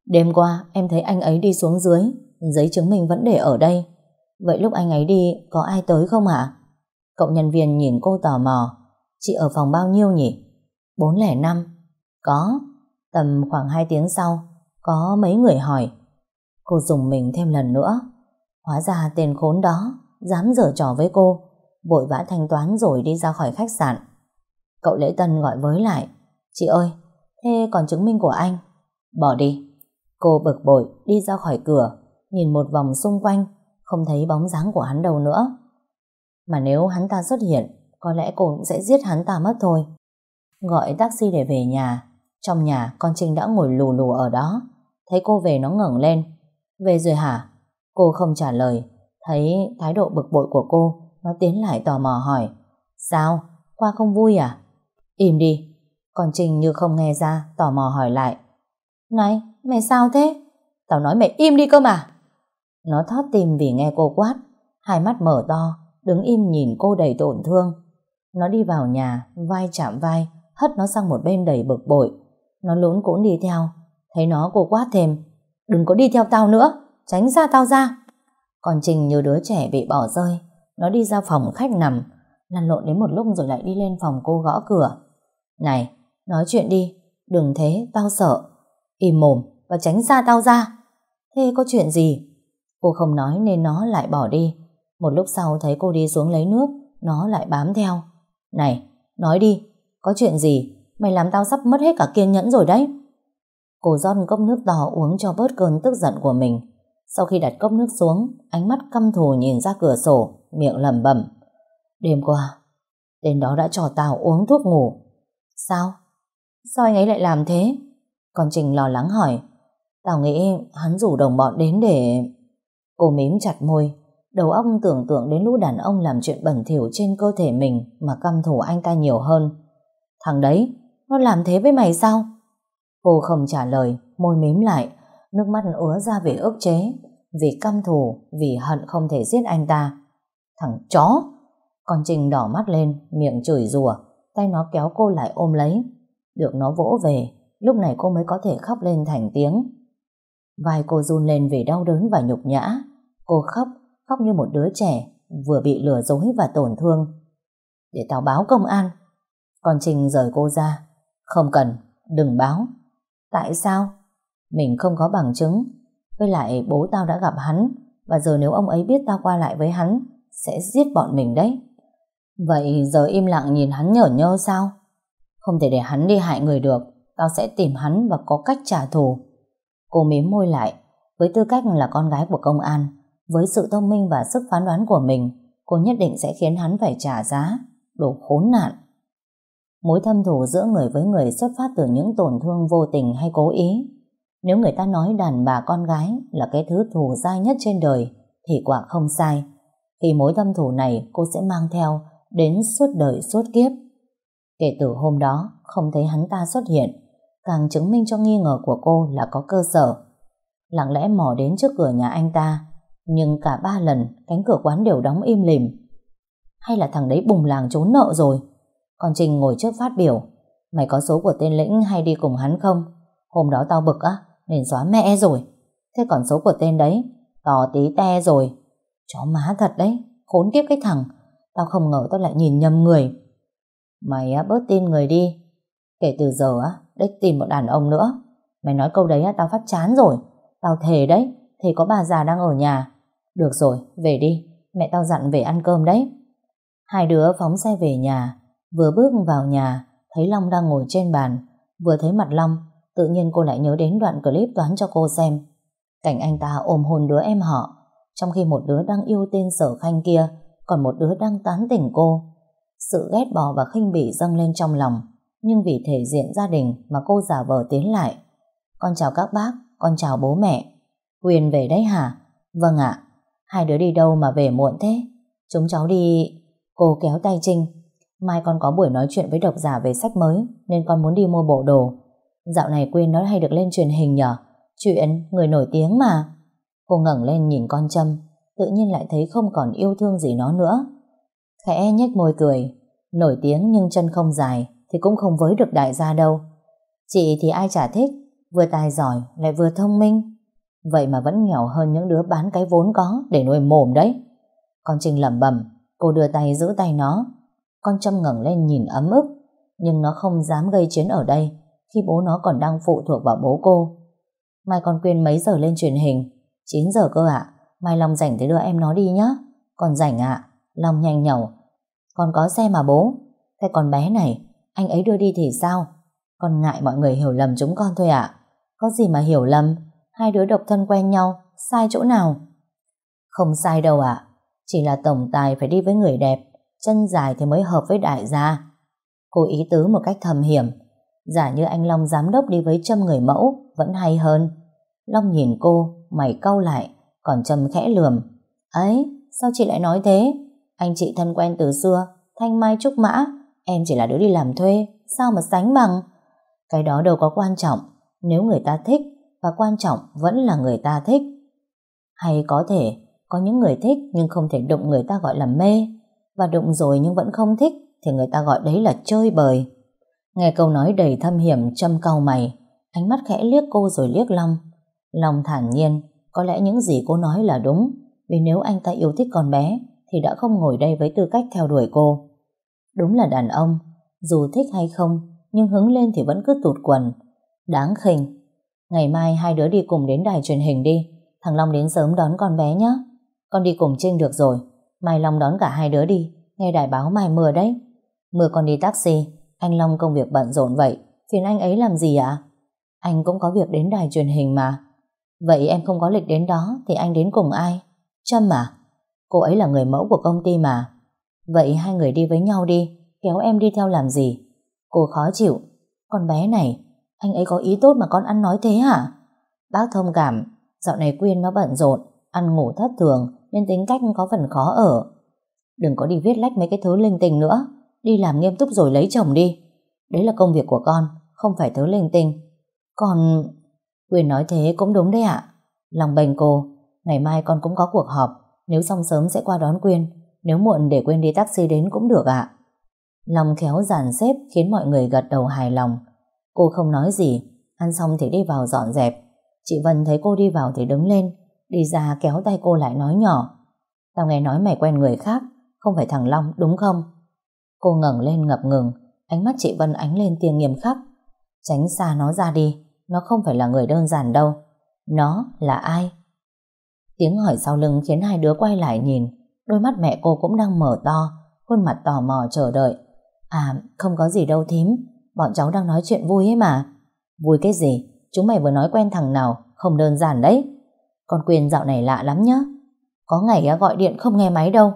Đêm qua em thấy anh ấy đi xuống dưới, giấy chứng minh vẫn để ở đây. Vậy lúc anh ấy đi có ai tới không ạ? Cậu nhân viên nhìn cô tò mò. Chị ở phòng bao nhiêu nhỉ? 405. Có. Tầm khoảng 2 tiếng sau, có mấy người hỏi. Cô dùng mình thêm lần nữa. Hóa ra tên khốn đó, dám dở trò với cô, vội vã thanh toán rồi đi ra khỏi khách sạn. Cậu lễ tân gọi với lại. Chị ơi, thế còn chứng minh của anh? Bỏ đi. Cô bực bội đi ra khỏi cửa, nhìn một vòng xung quanh, không thấy bóng dáng của hắn đâu nữa. Mà nếu hắn ta xuất hiện, có lẽ cô cũng sẽ giết hắn ta mất thôi. Gọi taxi để về nhà. Trong nhà con Trinh đã ngồi lù lù ở đó. Thấy cô về nó ngẩng lên. Về rồi hả? Cô không trả lời. Thấy thái độ bực bội của cô, nó tiến lại tò mò hỏi. Sao? Qua không vui à? Im đi. Con Trinh như không nghe ra, tò mò hỏi lại. Này, mày sao thế? Tao nói mày im đi cơ mà. Nó thót tim vì nghe cô quát. Hai mắt mở to, đứng im nhìn cô đầy tổn thương. Nó đi vào nhà, vai chạm vai, hất nó sang một bên đầy bực bội. Nó lún cũng đi theo, thấy nó cô quát thêm. Đừng có đi theo tao nữa, tránh ra tao ra. Còn Trình như đứa trẻ bị bỏ rơi, nó đi ra phòng khách nằm, lăn lộn đến một lúc rồi lại đi lên phòng cô gõ cửa. Này, nói chuyện đi, đừng thế, tao sợ. Im mồm và tránh xa tao ra. Thế có chuyện gì? Cô không nói nên nó lại bỏ đi. Một lúc sau thấy cô đi xuống lấy nước, nó lại bám theo. Này, nói đi, có chuyện gì? Mày làm tao sắp mất hết cả kiên nhẫn rồi đấy. Cô rót cốc nước to uống cho bớt cơn tức giận của mình. Sau khi đặt cốc nước xuống, ánh mắt căm thù nhìn ra cửa sổ, miệng lẩm bẩm. Đêm qua, tên đó đã cho tao uống thuốc ngủ. Sao? Sao anh ấy lại làm thế? Còn Trình lo lắng hỏi. Tao nghĩ hắn rủ đồng bọn đến để... Cô mím chặt môi, Đầu óc tưởng tượng đến lũ đàn ông làm chuyện bẩn thỉu trên cơ thể mình mà căm thù anh ta nhiều hơn. Thằng đấy, nó làm thế với mày sao? Cô không trả lời, môi mím lại, nước mắt ứa ra vì ức chế, vì căm thù, vì hận không thể giết anh ta. Thằng chó! Con Trinh đỏ mắt lên, miệng chửi rủa, tay nó kéo cô lại ôm lấy. Được nó vỗ về, lúc này cô mới có thể khóc lên thành tiếng. Vai cô run lên vì đau đớn và nhục nhã. Cô khóc khóc như một đứa trẻ vừa bị lừa dối và tổn thương. Để tao báo công an. Con Trinh rời cô ra. Không cần, đừng báo. Tại sao? Mình không có bằng chứng. Với lại bố tao đã gặp hắn, và giờ nếu ông ấy biết tao qua lại với hắn, sẽ giết bọn mình đấy. Vậy giờ im lặng nhìn hắn nhở nhơ sao? Không thể để hắn đi hại người được, tao sẽ tìm hắn và có cách trả thù. Cô mím môi lại, với tư cách là con gái của công an, với sự thông minh và sức phán đoán của mình, cô nhất định sẽ khiến hắn phải trả giá. Đồ khốn nạn. Mối thâm thù giữa người với người xuất phát từ những tổn thương vô tình hay cố ý. Nếu người ta nói đàn bà con gái là cái thứ thù dai nhất trên đời, thì quả không sai. Thì mối thâm thù này cô sẽ mang theo đến suốt đời suốt kiếp. Kể từ hôm đó, không thấy hắn ta xuất hiện, càng chứng minh cho nghi ngờ của cô là có cơ sở. Lặng lẽ mò đến trước cửa nhà anh ta, nhưng cả ba lần cánh cửa quán đều đóng im lìm. Hay là thằng đấy bùng làng trốn nợ rồi? Còn Trình ngồi trước phát biểu, mày có số của tên lĩnh hay đi cùng hắn không? Hôm đó tao bực á, nên xóa mẹ rồi. Thế còn số của tên đấy, tò tí te rồi. Chó má thật đấy, khốn kiếp cái thằng. Tao không ngờ tao lại nhìn nhầm người. Mày á, bớt tin người đi. Kể từ giờ á, đếch tìm một đàn ông nữa. Mày nói câu đấy á, tao phát chán rồi. Tao thề đấy, thì có bà già đang ở nhà. Được rồi, về đi. Mẹ tao dặn về ăn cơm đấy. Hai đứa phóng xe về nhà. Vừa bước vào nhà, thấy Long đang ngồi trên bàn. Vừa thấy mặt Long, tự nhiên cô lại nhớ đến đoạn clip toán cho cô xem. Cảnh anh ta ôm hôn đứa em họ, trong khi một đứa đang yêu tên sở khanh kia, còn một đứa đang tán tỉnh cô. Sự ghét bỏ và khinh bỉ dâng lên trong lòng, nhưng vì thể diện gia đình mà cô giả vờ tiến lại. Con chào các bác, con chào bố mẹ. Quyền về đấy hả? Vâng ạ. Hai đứa đi đâu mà về muộn thế? Chúng cháu đi... Cô kéo tay Trinh. Mai con có buổi nói chuyện với độc giả về sách mới, nên con muốn đi mua bộ đồ. Dạo này Quyên nói hay được lên truyền hình nhở? Chuyện người nổi tiếng mà. Cô ngẩng lên nhìn con Trâm, tự nhiên lại thấy không còn yêu thương gì nó nữa. Khẽ nhếch môi cười, nổi tiếng nhưng chân không dài thì cũng không với được đại gia đâu. Chị thì ai chả thích, vừa tài giỏi lại vừa thông minh. Vậy mà vẫn nghèo hơn những đứa bán cái vốn có để nuôi mồm đấy. Con Trinh lẩm bẩm, cô đưa tay giữ tay nó. Con Trâm ngẩng lên nhìn ấm ức, nhưng nó không dám gây chiến ở đây khi bố nó còn đang phụ thuộc vào bố cô. Mai con Quyên mấy giờ lên truyền hình? 9 giờ cơ ạ. Mai Long rảnh thì đưa em nó đi nhá. Con rảnh ạ. Long nhanh nhẩu. Con có xe mà bố. Cái con bé này, anh ấy đưa đi thì sao? Con ngại mọi người hiểu lầm chúng con thôi ạ. Có gì mà hiểu lầm? Hai đứa độc thân quen nhau, sai chỗ nào? Không sai đâu ạ. Chỉ là tổng tài phải đi với người đẹp, chân dài thì mới hợp với đại gia. Cô ý tứ một cách thầm hiểm. Giả như anh Long giám đốc đi với châm người mẫu, vẫn hay hơn. Long nhìn cô, mày cau lại, còn Trâm khẽ lườm. Ấy, sao chị lại nói thế? Anh chị thân quen từ xưa, thanh mai trúc mã, em chỉ là đứa đi làm thuê, sao mà sánh bằng? Cái đó đâu có quan trọng, nếu người ta thích, và quan trọng vẫn là người ta thích. Hay có thể, có những người thích nhưng không thể đụng người ta gọi là mê, và đụng rồi nhưng vẫn không thích, thì người ta gọi đấy là chơi bời. Nghe câu nói đầy thâm hiểm châm cau mày, ánh mắt khẽ liếc cô rồi liếc Long. Long thản nhiên, có lẽ những gì cô nói là đúng, vì nếu anh ta yêu thích con bé, thì đã không ngồi đây với tư cách theo đuổi cô. Đúng là đàn ông, dù thích hay không, nhưng hứng lên thì vẫn cứ tụt quần. Đáng khinh. Ngày mai hai đứa đi cùng đến đài truyền hình đi, thằng Long đến sớm đón con bé nhé. Con đi cùng Trinh được rồi, mai Long đón cả hai đứa đi, nghe đài báo mai mưa đấy. Mưa con đi taxi, anh Long công việc bận rộn vậy, phiền anh ấy làm gì ạ? Anh cũng có việc đến đài truyền hình mà. Vậy em không có lịch đến đó thì anh đến cùng ai? Trâm à? Cô ấy là người mẫu của công ty mà. Vậy hai người đi với nhau đi, kéo em đi theo làm gì? Cô khó chịu. Con bé này, anh ấy có ý tốt mà con ăn nói thế hả? Bác thông cảm, dạo này Quyên nó bận rộn, ăn ngủ thất thường nên tính cách có phần khó ở. Đừng có đi viết lách mấy cái thứ linh tinh nữa, đi làm nghiêm túc rồi lấy chồng đi. Đấy là công việc của con, không phải thứ linh tinh. Còn... Quyên nói thế cũng đúng đấy ạ. Lòng bềnh cô, ngày mai con cũng có cuộc họp, nếu xong sớm sẽ qua đón Quyên, nếu muộn để quên đi taxi đến cũng được ạ. Lòng khéo giàn xếp khiến mọi người gật đầu hài lòng. Cô không nói gì, ăn xong thì đi vào dọn dẹp. Chị Vân thấy cô đi vào thì đứng lên, đi ra kéo tay cô lại nói nhỏ. Tao nghe nói mày quen người khác, không phải thằng Long, đúng không? Cô ngẩng lên ngập ngừng, ánh mắt chị Vân ánh lên tia nghiêm khắc. Tránh xa nó ra đi, nó không phải là người đơn giản đâu. Nó là ai? Tiếng hỏi sau lưng khiến hai đứa quay lại nhìn. Đôi mắt mẹ cô cũng đang mở to, khuôn mặt tò mò chờ đợi. À, không có gì đâu thím, bọn cháu đang nói chuyện vui ấy mà. Vui cái gì? Chúng mày vừa nói quen thằng nào, không đơn giản đấy. Con Quyên dạo này lạ lắm nhá. Có ngày gọi điện không nghe máy đâu.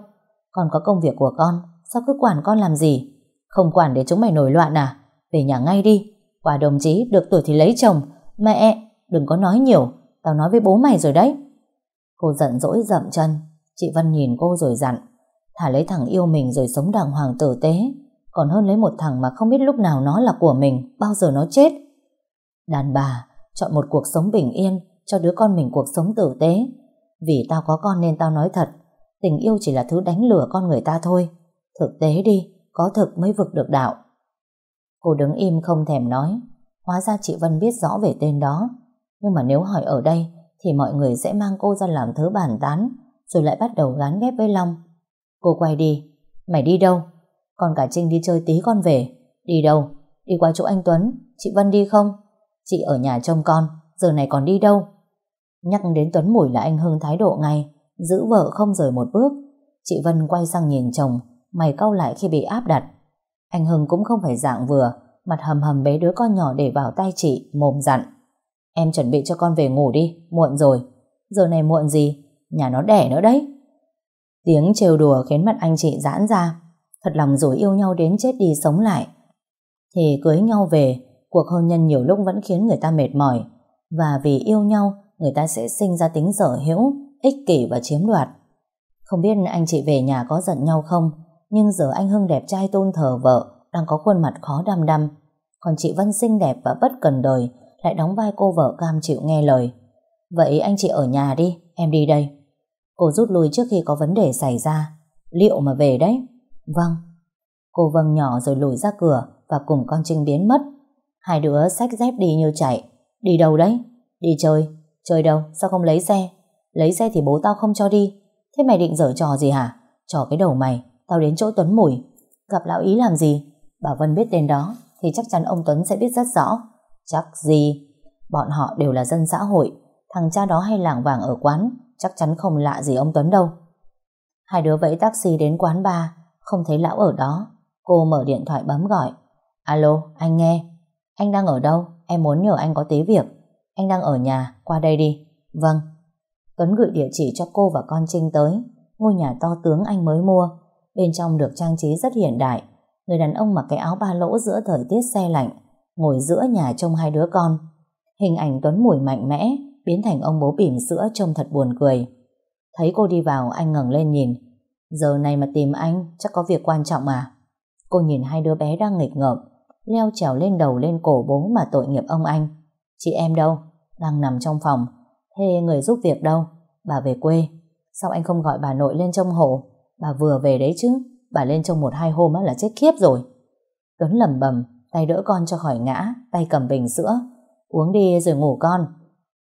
Còn có công việc của con, sao cứ quản con làm gì? Không quản để chúng mày nổi loạn à? Về nhà ngay đi. Quả đồng chí được tuổi thì lấy chồng. Mẹ, đừng có nói nhiều. Tao nói với bố mày rồi đấy. Cô giận dỗi dậm chân. Chị Vân nhìn cô rồi dặn. Thả lấy thằng yêu mình rồi sống đàng hoàng tử tế. Còn hơn lấy một thằng mà không biết lúc nào nó là của mình, bao giờ nó chết. Đàn bà, chọn một cuộc sống bình yên, cho đứa con mình cuộc sống tử tế. Vì tao có con nên tao nói thật, tình yêu chỉ là thứ đánh lừa con người ta thôi. Thực tế đi, có thực mới vực được đạo. Cô đứng im không thèm nói, hóa ra chị Vân biết rõ về tên đó. Nhưng mà nếu hỏi ở đây, thì mọi người sẽ mang cô ra làm thứ bàn tán, rồi lại bắt đầu gán ghép với Long. Cô quay đi, mày đi đâu? Còn cả Trinh đi chơi tí con về. Đi đâu? Đi qua chỗ anh Tuấn, chị Vân đi không? Chị ở nhà trông con, giờ này còn đi đâu? Nhắc đến Tuấn Mùi là anh Hưng thái độ ngay, giữ vợ không rời một bước. Chị Vân quay sang nhìn chồng, mày cau lại khi bị áp đặt. Anh Hưng cũng không phải dạng vừa, mặt hầm hầm bế đứa con nhỏ để vào tay chị, mồm dặn. Em chuẩn bị cho con về ngủ đi, muộn rồi. Giờ này muộn gì? Nhà nó đẻ nữa đấy. Tiếng trêu đùa khiến mặt anh chị giãn ra. Thật lòng rồi yêu nhau đến chết đi sống lại. Thì cưới nhau về, cuộc hôn nhân nhiều lúc vẫn khiến người ta mệt mỏi. Và vì yêu nhau, người ta sẽ sinh ra tính sở hữu, ích kỷ và chiếm đoạt. Không biết anh chị về nhà có giận nhau không, nhưng giờ anh Hưng đẹp trai tôn thờ vợ, đang có khuôn mặt khó đăm đăm. Còn chị Vân xinh đẹp và bất cần đời, lại đóng vai cô vợ cam chịu nghe lời. Vậy anh chị ở nhà đi, em đi đây. Cô rút lui trước khi có vấn đề xảy ra. Liệu mà về đấy? Vâng. Cô vâng nhỏ rồi lùi ra cửa và cùng con Trinh biến mất. Hai đứa xách dép đi như chạy. Đi đâu đấy? Đi chơi. Chơi đâu? Sao không lấy xe? Lấy xe thì bố tao không cho đi. Thế mày định dở trò gì hả? Trò cái đầu mày. Tao đến chỗ Tuấn Mùi. Gặp lão ý làm gì? Bà Vân biết tên đó thì chắc chắn ông Tuấn sẽ biết rất rõ. Chắc gì? Bọn họ đều là dân xã hội. Thằng cha đó hay lảng vàng ở quán chắc chắn không lạ gì ông Tuấn đâu. Hai đứa vẫy taxi đến quán bar không thấy lão ở đó. Cô mở điện thoại bấm gọi. Alo, anh nghe. Anh đang ở đâu? Em muốn nhờ anh có tí việc. Anh đang ở nhà, qua đây đi. Vâng. Tuấn gửi địa chỉ cho cô và con Trinh tới. Ngôi nhà to tướng anh mới mua. Bên trong được trang trí rất hiện đại. Người đàn ông mặc cái áo ba lỗ giữa thời tiết xe lạnh. Ngồi giữa nhà trông hai đứa con. Hình ảnh Tuấn mùi mạnh mẽ biến thành ông bố bỉm sữa trông thật buồn cười. Thấy cô đi vào anh ngẩng lên nhìn. Giờ này mà tìm anh chắc có việc quan trọng à? Cô nhìn hai đứa bé đang nghịch ngợm leo trèo lên đầu lên cổ bố mà tội nghiệp ông anh. Chị em đâu? Đang nằm trong phòng. Thế người giúp việc đâu? Bà về quê. Sao anh không gọi bà nội lên trông hộ? Bà vừa về đấy chứ. Bà lên trông một hai hôm là chết khiếp rồi. Tuấn lầm bầm, tay đỡ con cho khỏi ngã, tay cầm bình sữa. Uống đi rồi ngủ con.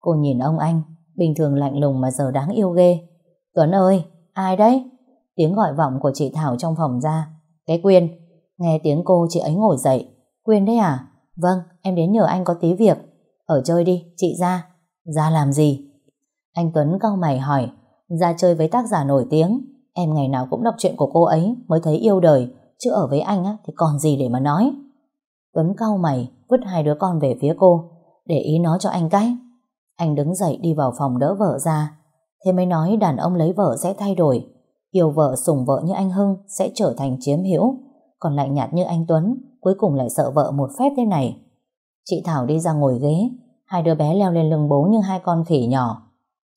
Cô nhìn ông anh, bình thường lạnh lùng mà giờ đáng yêu ghê. Tuấn ơi, ai đấy? Tiếng gọi vọng của chị Thảo trong phòng ra. Cái Quyên, nghe tiếng cô chị ấy ngồi dậy. Quyên đấy à? Vâng, em đến nhờ anh có tí việc. Ở chơi đi, chị ra. Ra làm gì? Anh Tuấn cau mày hỏi. Ra chơi với tác giả nổi tiếng. Em ngày nào cũng đọc chuyện của cô ấy mới thấy yêu đời. Chứ ở với anh á, thì còn gì để mà nói. Tuấn cau mày, vứt hai đứa con về phía cô. Để ý nó cho anh cái. Anh đứng dậy đi vào phòng đỡ vợ ra. Thế mới nói đàn ông lấy vợ sẽ thay đổi. Yêu vợ sủng vợ như anh Hưng sẽ trở thành chiếm hữu. Còn lạnh nhạt như anh Tuấn cuối cùng lại sợ vợ một phép thế này. Chị Thảo đi ra ngồi ghế, hai đứa bé leo lên lưng bố như hai con khỉ nhỏ.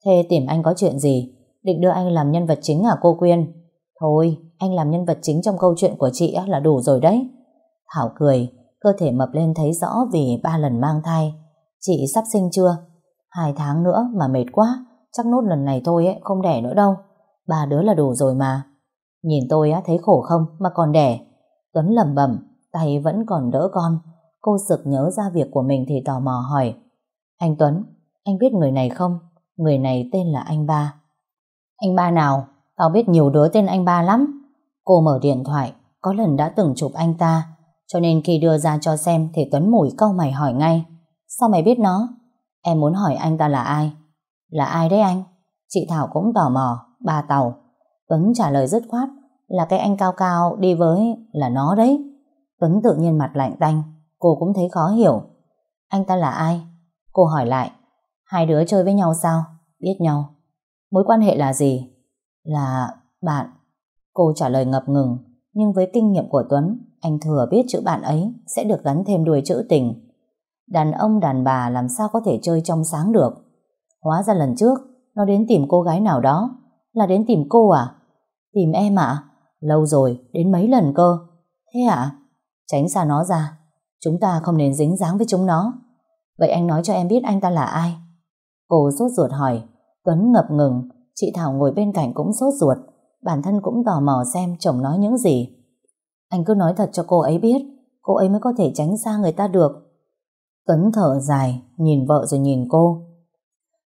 Thế tìm anh có chuyện gì? Định đưa anh làm nhân vật chính à cô Quyên? Thôi, anh làm nhân vật chính trong câu chuyện của chị là đủ rồi đấy. Thảo cười, cơ thể mập lên thấy rõ vì ba lần mang thai. Chị sắp sinh chưa? Hai tháng nữa mà mệt quá, chắc nốt lần này thôi ấy, không đẻ nữa đâu. Ba đứa là đủ rồi mà. Nhìn tôi á thấy khổ không mà còn đẻ. Tuấn lẩm bẩm, tay vẫn còn đỡ con. Cô sực nhớ ra việc của mình thì tò mò hỏi. Anh Tuấn, anh biết người này không? Người này tên là anh ba. Anh ba nào? Tao biết nhiều đứa tên anh ba lắm. Cô mở điện thoại, có lần đã từng chụp anh ta. Cho nên khi đưa ra cho xem thì Tuấn mủi câu mày hỏi ngay. Sao mày biết nó? Em muốn hỏi anh ta là ai? Là ai đấy anh? Chị Thảo cũng tò mò, bà tàu. Tuấn trả lời dứt khoát là cái anh cao cao đi với là nó đấy. Tuấn tự nhiên mặt lạnh tanh, cô cũng thấy khó hiểu. Anh ta là ai? Cô hỏi lại, hai đứa chơi với nhau sao? Biết nhau. Mối quan hệ là gì? Là bạn. Cô trả lời ngập ngừng, nhưng với kinh nghiệm của Tuấn, anh thừa biết chữ bạn ấy sẽ được gắn thêm đuôi chữ tình. Đàn ông đàn bà làm sao có thể chơi trong sáng được. Hóa ra lần trước, nó đến tìm cô gái nào đó. Là đến tìm cô à? Tìm em ạ? Lâu rồi, đến mấy lần cơ. Thế ạ? Tránh xa nó ra. Chúng ta không nên dính dáng với chúng nó. Vậy anh nói cho em biết anh ta là ai? Cô sốt ruột hỏi. Tuấn ngập ngừng. Chị Thảo ngồi bên cạnh cũng sốt ruột. Bản thân cũng tò mò xem chồng nói những gì. Anh cứ nói thật cho cô ấy biết. Cô ấy mới có thể tránh xa người ta được. Tuấn thở dài, nhìn vợ rồi nhìn cô.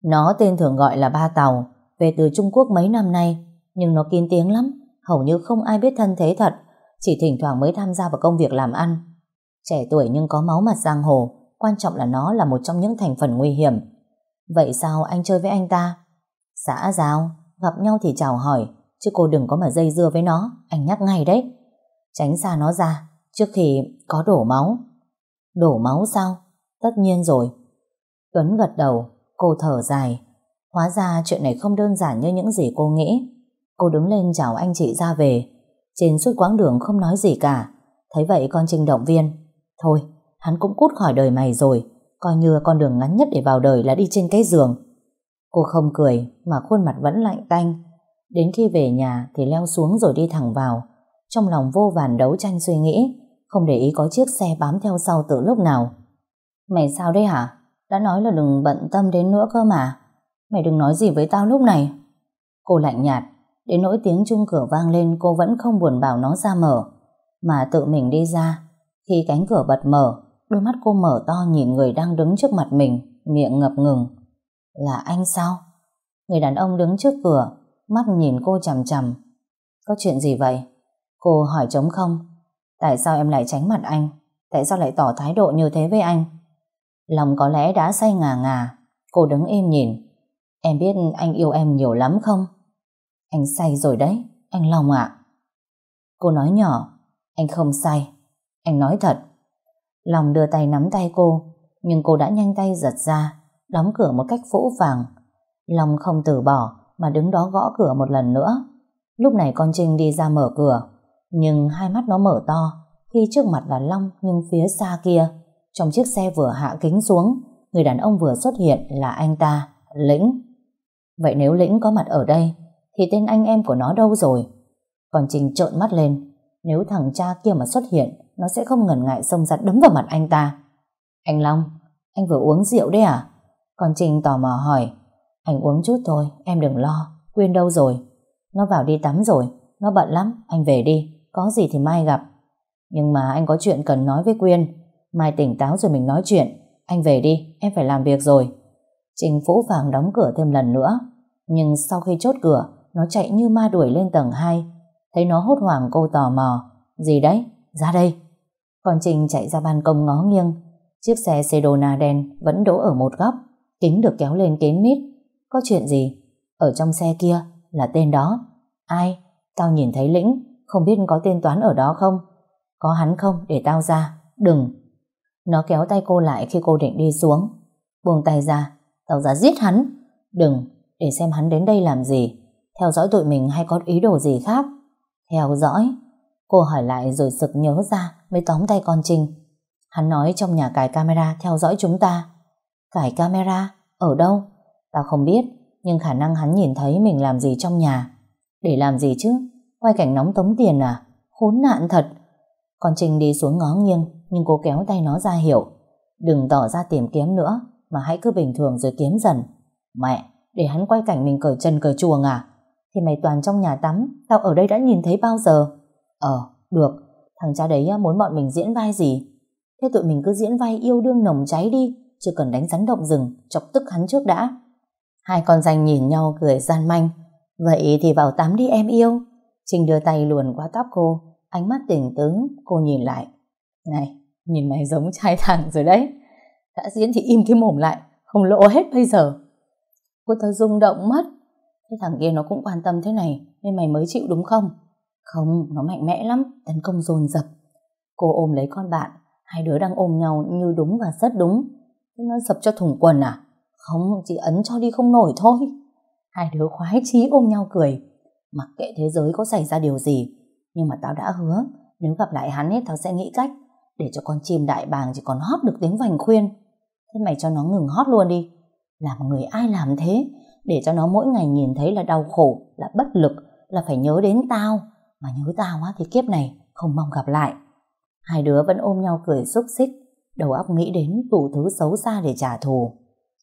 Nó tên thường gọi là Ba Tàu, về từ Trung Quốc mấy năm nay, nhưng nó kín tiếng lắm, hầu như không ai biết thân thế thật, chỉ thỉnh thoảng mới tham gia vào công việc làm ăn. Trẻ tuổi nhưng có máu mặt giang hồ, quan trọng là nó là một trong những thành phần nguy hiểm. Vậy sao anh chơi với anh ta? Xã giao, gặp nhau thì chào hỏi, chứ cô đừng có mà dây dưa với nó, anh nhắc ngay đấy. Tránh xa nó ra, trước khi có đổ máu. Đổ máu sao? Tất nhiên rồi. Tuấn gật đầu, cô thở dài. Hóa ra chuyện này không đơn giản như những gì cô nghĩ. Cô đứng lên chào anh chị ra về. Trên suốt quãng đường không nói gì cả. Thấy vậy con Trinh động viên. Thôi, hắn cũng cút khỏi đời mày rồi. Coi như con đường ngắn nhất để vào đời là đi trên cái giường. Cô không cười mà khuôn mặt vẫn lạnh tanh. Đến khi về nhà thì leo xuống rồi đi thẳng vào. Trong lòng vô vàn đấu tranh suy nghĩ, không để ý có chiếc xe bám theo sau từ lúc nào. Mày sao đấy hả? Đã nói là đừng bận tâm đến nữa cơ mà. Mày đừng nói gì với tao lúc này. Cô lạnh nhạt, đến nỗi tiếng chung cửa vang lên cô vẫn không buồn bảo nó ra mở, mà tự mình đi ra. Khi cánh cửa bật mở, đôi mắt cô mở to nhìn người đang đứng trước mặt mình, miệng ngập ngừng. Là anh sao? Người đàn ông đứng trước cửa, mắt nhìn cô chằm chằm. Có chuyện gì vậy? Cô hỏi trống không? Tại sao em lại tránh mặt anh? Tại sao lại tỏ thái độ như thế với anh? Lòng có lẽ đã say ngà ngà. Cô đứng im nhìn. Em biết anh yêu em nhiều lắm không? Anh say rồi đấy, anh Long ạ. Cô nói nhỏ, anh không say. Anh nói thật. Lòng đưa tay nắm tay cô, nhưng cô đã nhanh tay giật ra, đóng cửa một cách phũ phàng. Long không từ bỏ, mà đứng đó gõ cửa một lần nữa. Lúc này con Trinh đi ra mở cửa, nhưng hai mắt nó mở to, khi trước mặt là Long nhưng phía xa kia, trong chiếc xe vừa hạ kính xuống, người đàn ông vừa xuất hiện là anh ta, Lĩnh. Vậy nếu Lĩnh có mặt ở đây, thì tên anh em của nó đâu rồi? Còn Trình trợn mắt lên, nếu thằng cha kia mà xuất hiện, nó sẽ không ngần ngại xông ra đấm vào mặt anh ta. Anh Long, anh vừa uống rượu đấy à? Còn Trình tò mò hỏi, anh uống chút thôi, em đừng lo, Quyên đâu rồi? Nó vào đi tắm rồi, nó bận lắm, anh về đi, có gì thì mai gặp. Nhưng mà anh có chuyện cần nói với Quyên, mai tỉnh táo rồi mình nói chuyện, anh về đi, em phải làm việc rồi. Trình Phũ Phàng đóng cửa thêm lần nữa, nhưng sau khi chốt cửa, nó chạy như ma đuổi lên tầng 2. Thấy nó hốt hoảng cô tò mò. Gì đấy? Ra đây. Còn Trình chạy ra ban công ngó nghiêng. Chiếc xe Sedona đen vẫn đỗ ở một góc. Kính được kéo lên kín mít. Có chuyện gì? Ở trong xe kia là tên đó. Ai? Tao nhìn thấy lĩnh. Không biết có tên Toán ở đó không? Có hắn không? Để tao ra. Đừng. Nó kéo tay cô lại khi cô định đi xuống. Buông tay ra. Tao ra giết hắn. Đừng. Để xem hắn đến đây làm gì. Theo dõi tụi mình hay có ý đồ gì khác? Theo dõi? Cô hỏi lại rồi sực nhớ ra mới tóm tay con Trinh. Hắn nói trong nhà cài camera theo dõi chúng ta. Cài camera? Ở đâu? Tao không biết, nhưng khả năng hắn nhìn thấy mình làm gì trong nhà. Để làm gì chứ? Quay cảnh nóng tống tiền à? Khốn nạn thật. Con Trinh đi xuống ngó nghiêng, nhưng cô kéo tay nó ra hiểu. Đừng tỏ ra tìm kiếm nữa, mà hãy cứ bình thường rồi kiếm dần. Mẹ, để hắn quay cảnh mình cởi chân cởi chuồng à? Thì mày toàn trong nhà tắm Tao ở đây đã nhìn thấy bao giờ Ờ được Thằng cha đấy à, muốn bọn mình diễn vai gì Thế tụi mình cứ diễn vai yêu đương nồng cháy đi Chưa cần đánh rắn động rừng Chọc tức hắn trước đã Hai con danh nhìn nhau cười gian manh Vậy thì vào tắm đi em yêu Trinh đưa tay luồn qua tóc cô Ánh mắt tỉnh tứ Cô nhìn lại này, nhìn mày giống trai thẳng rồi đấy. Đã diễn thì im cái mồm lại, không lộ hết bây giờ. Cô ta rung động mất. Thế thằng kia nó cũng quan tâm thế này, nên mày mới chịu đúng không? Không, nó mạnh mẽ lắm, tấn công dồn dập. Cô ôm lấy con bạn, hai đứa đang ôm nhau như đúng và rất đúng. Thế nó sập cho thủng quần à? Không, chỉ ấn cho đi không nổi thôi. Hai đứa khoái chí ôm nhau cười. Mặc kệ thế giới có xảy ra điều gì, nhưng mà tao đã hứa, nếu gặp lại hắn ấy tao sẽ nghĩ cách để cho con chim đại bàng chỉ còn hót được tiếng vành khuyên. Thế mày cho nó ngừng hót luôn đi. Làm người ai làm thế, để cho nó mỗi ngày nhìn thấy là đau khổ, là bất lực, là phải nhớ đến tao. Mà nhớ tao á thì kiếp này không mong gặp lại. Hai đứa vẫn ôm nhau cười xúc xích, đầu óc nghĩ đến đủ thứ xấu xa để trả thù.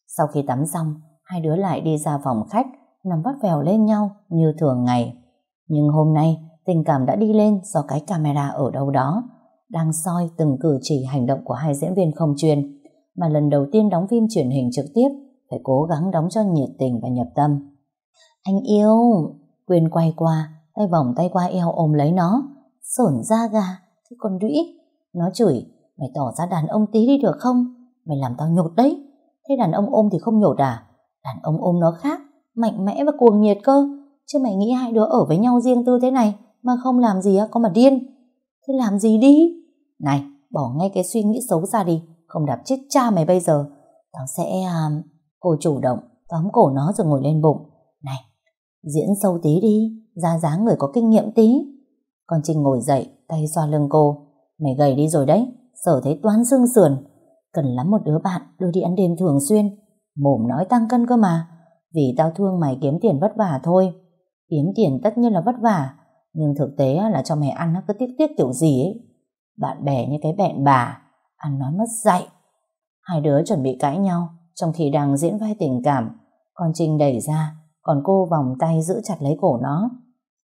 Sau khi tắm xong, hai đứa lại đi ra phòng khách, nằm vắt vèo lên nhau như thường ngày. Nhưng hôm nay, tình cảm đã đi lên do cái camera ở đâu đó, đang soi từng cử chỉ hành động của hai diễn viên không chuyên, mà lần đầu tiên đóng phim truyền hình trực tiếp, phải cố gắng đóng cho nhiệt tình và nhập tâm. Anh yêu! Quyên quay qua, tay vòng tay qua eo ôm lấy nó, sổn da gà, Thế con đũy. Nó chửi, mày tỏ ra đàn ông tí đi được không? Mày làm tao nhột đấy. Thế đàn ông ôm thì không nhột à? Đàn ông ôm nó khác, mạnh mẽ và cuồng nhiệt cơ. Chứ mày nghĩ hai đứa ở với nhau riêng tư thế này mà không làm gì á, có mà điên. Thế làm gì đi? Này, bỏ ngay cái suy nghĩ xấu ra đi, không đạp chết cha mày bây giờ. Tao sẽ... À... Cô chủ động, tóm cổ nó rồi ngồi lên bụng. Này, diễn sâu tí đi, ra dáng người có kinh nghiệm tí. Con Trinh ngồi dậy, tay xoa lưng cô. Mày gầy đi rồi đấy, sở thấy toán xương sườn. Cần lắm một đứa bạn đưa đi ăn đêm thường xuyên. Mồm nói tăng cân cơ mà. Vì tao thương mày kiếm tiền vất vả thôi. Kiếm tiền tất nhiên là vất vả. Nhưng thực tế là cho mày ăn nó cứ tiếc tiếc kiểu gì ấy. Bạn bè như cái bẹn bà. Ăn nói mất dạy. Hai đứa chuẩn bị cãi nhau. Trong khi đang diễn vai tình cảm. Con Trinh đẩy ra. Còn cô vòng tay giữ chặt lấy cổ nó.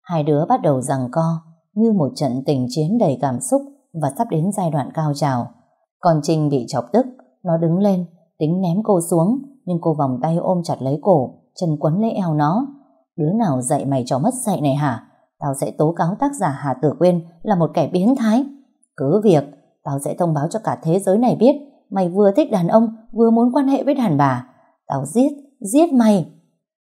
Hai đứa bắt đầu giằng co. Như một trận tình chiến đầy cảm xúc. Và sắp đến giai đoạn cao trào. Con Trinh bị chọc tức. Nó đứng lên. Tính ném cô xuống nhưng cô vòng tay ôm chặt lấy cổ, chân quấn lấy eo nó. Đứa nào dạy mày cho mất dạy này hả? Tao sẽ tố cáo tác giả Hà Tử Quyên là một kẻ biến thái. Cứ việc, tao sẽ thông báo cho cả thế giới này biết mày vừa thích đàn ông, vừa muốn quan hệ với đàn bà. Tao giết, giết mày.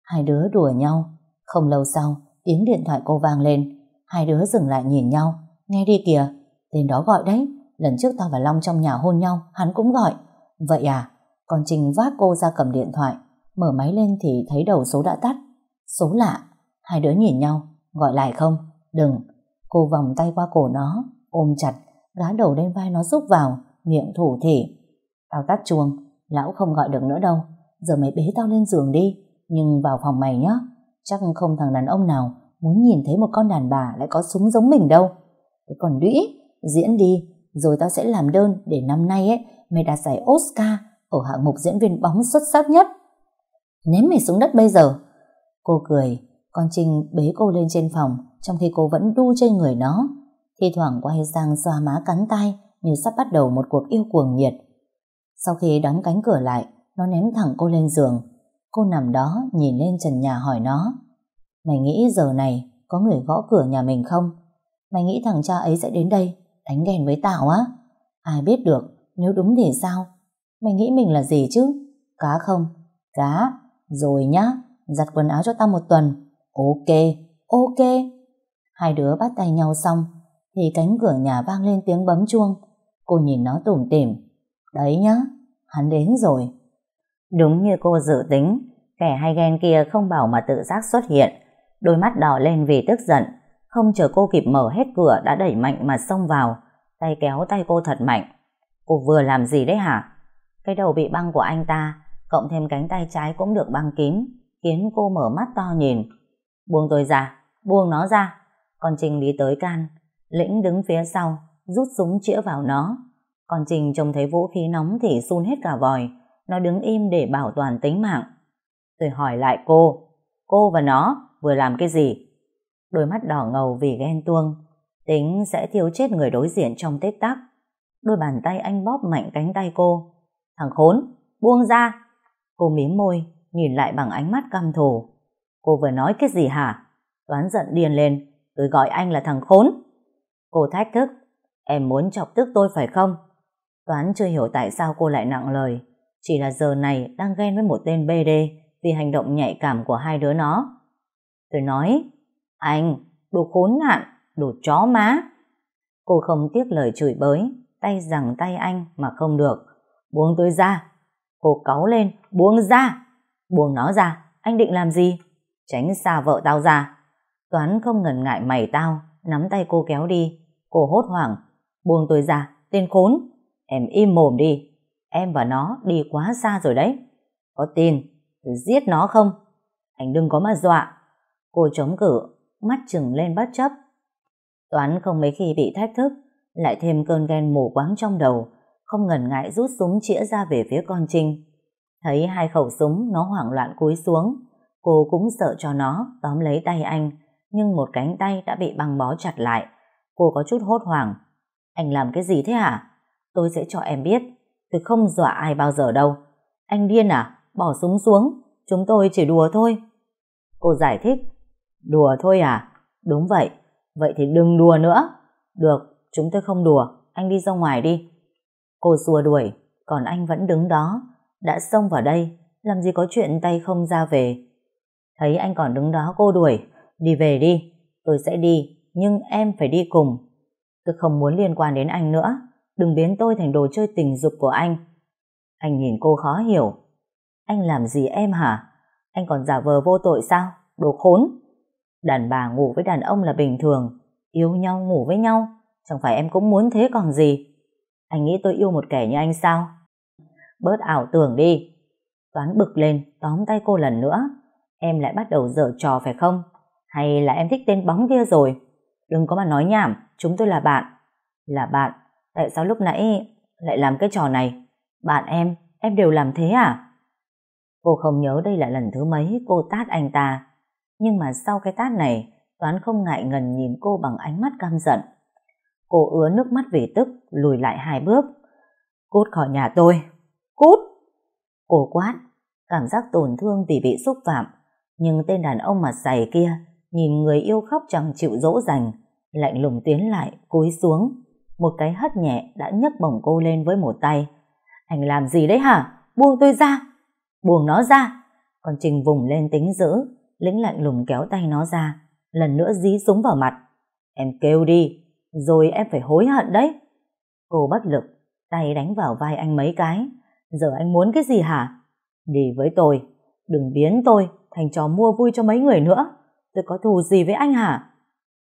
Hai đứa đùa nhau. Không lâu sau, tiếng điện thoại cô vang lên. Hai đứa dừng lại nhìn nhau. Nghe đi kìa, tên đó gọi đấy. Lần trước tao và Long trong nhà hôn nhau, hắn cũng gọi. Vậy à, còn Trình vác cô ra cầm điện thoại, mở máy lên thì thấy đầu số đã tắt. Số lạ, hai đứa nhìn nhau, gọi lại không? Đừng. Cô vòng tay qua cổ nó, ôm chặt, gá đầu lên vai nó rúc vào, miệng thủ thỉ. Tao tắt chuông, lão không gọi được nữa đâu. Giờ mày bế tao lên giường đi, nhưng vào phòng mày nhé. Chắc không thằng đàn ông nào muốn nhìn thấy một con đàn bà lại có súng giống mình đâu. Thế còn đũy, diễn đi, rồi tao sẽ làm đơn để năm nay ấy mày đạt giải Oscar ở hạng mục diễn viên bóng xuất sắc nhất. Ném mày xuống đất bây giờ. Cô cười, con Trinh bế cô lên trên phòng trong khi cô vẫn đu trên người nó. Thi thoảng quay sang xoa má cắn tay như sắp bắt đầu một cuộc yêu cuồng nhiệt. Sau khi đóng cánh cửa lại, nó ném thẳng cô lên giường. Cô nằm đó nhìn lên trần nhà hỏi nó. Mày nghĩ giờ này có người gõ cửa nhà mình không? Mày nghĩ thằng cha ấy sẽ đến đây đánh ghen với tao á? Ai biết được, nếu đúng thì sao? Mày nghĩ mình là gì chứ? Cá không? Cá. Rồi nhá, giặt quần áo cho tao một tuần. Ok, ok. Hai đứa bắt tay nhau xong, thì cánh cửa nhà vang lên tiếng bấm chuông. Cô nhìn nó tủm tỉm. Đấy nhá, hắn đến rồi. Đúng như cô dự tính, kẻ hay ghen kia không bảo mà tự giác xuất hiện. Đôi mắt đỏ lên vì tức giận. Không chờ cô kịp mở hết cửa đã đẩy mạnh mà xông vào. Tay kéo tay cô thật mạnh. Cô vừa làm gì đấy hả? Cái đầu bị băng của anh ta, cộng thêm cánh tay trái cũng được băng kín, khiến cô mở mắt to nhìn. Buông tôi ra, buông nó ra. Con Trình đi tới can, lĩnh đứng phía sau, rút súng chĩa vào nó. Con Trình trông thấy vũ khí nóng thì run hết cả vòi, nó đứng im để bảo toàn tính mạng. Tôi hỏi lại cô, cô và nó vừa làm cái gì? Đôi mắt đỏ ngầu vì ghen tuông, tính sẽ thiêu chết người đối diện trong tết tắc. Đôi bàn tay anh bóp mạnh cánh tay cô, Thằng khốn, buông ra. Cô mím môi, nhìn lại bằng ánh mắt căm thù. Cô vừa nói cái gì hả? Toán giận điên lên, tôi gọi anh là thằng khốn. Cô thách thức. Em muốn chọc tức tôi phải không? Toán chưa hiểu tại sao cô lại nặng lời. Chỉ là giờ này đang ghen với một tên BD vì hành động nhạy cảm của hai đứa nó. Tôi nói, anh, đồ khốn nạn, đồ chó má. Cô không tiếc lời chửi bới, tay rằng tay anh mà không được. Buông tôi ra. Cô cáu lên, buông ra. Buông nó ra, anh định làm gì? Tránh xa vợ tao ra. Toán không ngần ngại mày tao, nắm tay cô kéo đi. Cô hốt hoảng, buông tôi ra, tên khốn. Em im mồm đi, em và nó đi quá xa rồi đấy. Có tin, tôi giết nó không? Anh đừng có mà dọa. Cô chống cử, mắt trừng lên bất chấp. Toán không mấy khi bị thách thức, lại thêm cơn ghen mù quáng trong đầu, không ngần ngại rút súng chĩa ra về phía con Trinh. Thấy hai khẩu súng, nó hoảng loạn cúi xuống. Cô cũng sợ cho nó, tóm lấy tay anh, nhưng một cánh tay đã bị băng bó chặt lại. Cô có chút hốt hoảng. Anh làm cái gì thế hả? Tôi sẽ cho em biết. Tôi không dọa ai bao giờ đâu. Anh điên à? Bỏ súng xuống. Chúng tôi chỉ đùa thôi. Cô giải thích. Đùa thôi à? Đúng vậy. Vậy thì đừng đùa nữa. Được, chúng tôi không đùa. Anh đi ra ngoài đi. Cô xua đuổi, còn anh vẫn đứng đó. Đã xông vào đây, làm gì có chuyện tay không ra về. Thấy anh còn đứng đó cô đuổi. Đi về đi, tôi sẽ đi, nhưng em phải đi cùng. Tôi không muốn liên quan đến anh nữa. Đừng biến tôi thành đồ chơi tình dục của anh. Anh nhìn cô khó hiểu. Anh làm gì em hả? Anh còn giả vờ vô tội sao? Đồ khốn! Đàn bà ngủ với đàn ông là bình thường. Yêu nhau ngủ với nhau. Chẳng phải em cũng muốn thế còn gì. Anh nghĩ tôi yêu một kẻ như anh sao? Bớt ảo tưởng đi. Toán bực lên, tóm tay cô lần nữa. Em lại bắt đầu dở trò phải không? Hay là em thích tên bóng kia rồi? Đừng có mà nói nhảm, chúng tôi là bạn. Là bạn? Tại sao lúc nãy lại làm cái trò này? Bạn em, em đều làm thế à? Cô không nhớ đây là lần thứ mấy cô tát anh ta. Nhưng mà sau cái tát này, Toán không ngại ngần nhìn cô bằng ánh mắt căm giận. Cô ứa nước mắt vì tức, lùi lại hai bước. Cút khỏi nhà tôi. Cút! Cô quát, cảm giác tổn thương vì bị xúc phạm. Nhưng tên đàn ông mặt dày kia, nhìn người yêu khóc chẳng chịu dỗ dành, lạnh lùng tiến lại, cúi xuống. Một cái hất nhẹ đã nhấc bổng cô lên với một tay. Anh làm gì đấy hả? Buông tôi ra! Buông nó ra! Còn Trình vùng lên tính dữ, lĩnh lạnh lùng kéo tay nó ra, lần nữa dí súng vào mặt. Em kêu đi, rồi em phải hối hận đấy. Cô bất lực, tay đánh vào vai anh mấy cái. Giờ anh muốn cái gì hả? Đi với tôi, đừng biến tôi thành trò mua vui cho mấy người nữa. Tôi có thù gì với anh hả?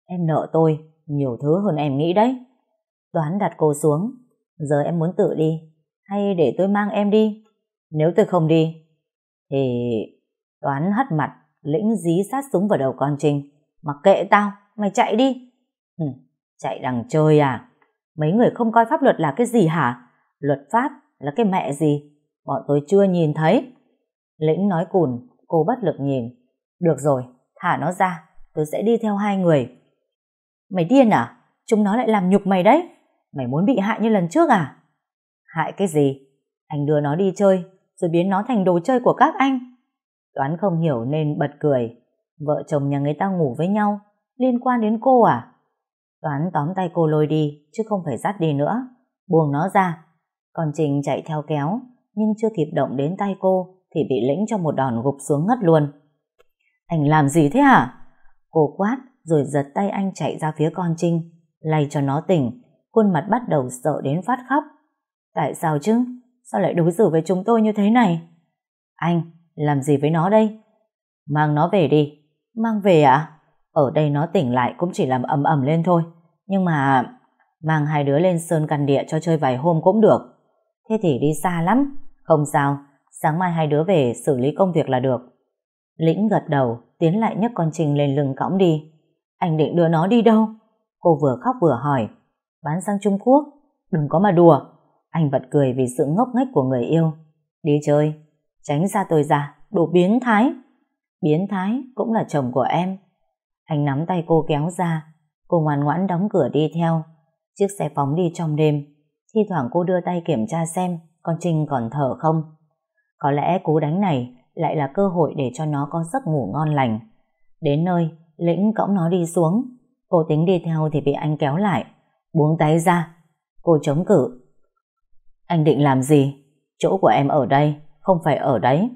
Em nợ tôi nhiều thứ hơn em nghĩ đấy. Toán đặt cô xuống. Giờ em muốn tự đi, hay để tôi mang em đi? Nếu tôi không đi, thì... Toán hất mặt, lĩnh dí sát súng vào đầu con Trinh. Mặc kệ tao, mày chạy đi. Ừ, chạy đằng chơi à? Mấy người không coi pháp luật là cái gì hả? Luật pháp là cái mẹ gì? Bọn tôi chưa nhìn thấy. Lĩnh nói cùn, cô bất lực nhìn. Được rồi, thả nó ra, tôi sẽ đi theo hai người. Mày điên à? Chúng nó lại làm nhục mày đấy. Mày muốn bị hại như lần trước à? Hại cái gì? Anh đưa nó đi chơi, rồi biến nó thành đồ chơi của các anh. Toán không hiểu nên bật cười. Vợ chồng nhà người ta ngủ với nhau, liên quan đến cô à? Toán tóm tay cô lôi đi, chứ không phải dắt đi nữa. Buông nó ra. Còn Trình chạy theo kéo, nhưng chưa kịp động đến tay cô, thì bị lĩnh cho một đòn gục xuống ngất luôn. Anh làm gì thế hả? Cô quát, rồi giật tay anh chạy ra phía con Trinh, lay cho nó tỉnh, khuôn mặt bắt đầu sợ đến phát khóc. Tại sao chứ? Sao lại đối xử với chúng tôi như thế này? Anh, làm gì với nó đây? Mang nó về đi. Mang về à? Ở đây nó tỉnh lại cũng chỉ làm ầm ầm lên thôi. Nhưng mà... Mang hai đứa lên sơn căn địa cho chơi vài hôm cũng được. Thế thì đi xa lắm. Không sao, sáng mai hai đứa về xử lý công việc là được. Lĩnh gật đầu, tiến lại nhấc con Trình lên lưng cõng đi. Anh định đưa nó đi đâu? Cô vừa khóc vừa hỏi. Bán sang Trung Quốc? Đừng có mà đùa. Anh bật cười vì sự ngốc nghếch của người yêu. Đi chơi. Tránh ra tôi ra. Đồ biến thái. Biến thái cũng là chồng của em. Anh nắm tay cô kéo ra. Cô ngoan ngoãn đóng cửa đi theo. Chiếc xe phóng đi trong đêm. Thi thoảng cô đưa tay kiểm tra xem con Trinh còn thở không. Có lẽ cú đánh này lại là cơ hội để cho nó có giấc ngủ ngon lành. Đến nơi, Lĩnh cõng nó đi xuống. Cô tính đi theo thì bị anh kéo lại. Buông tay ra, Cô chống cự. Anh định làm gì? Chỗ của em ở đây, không phải ở đấy.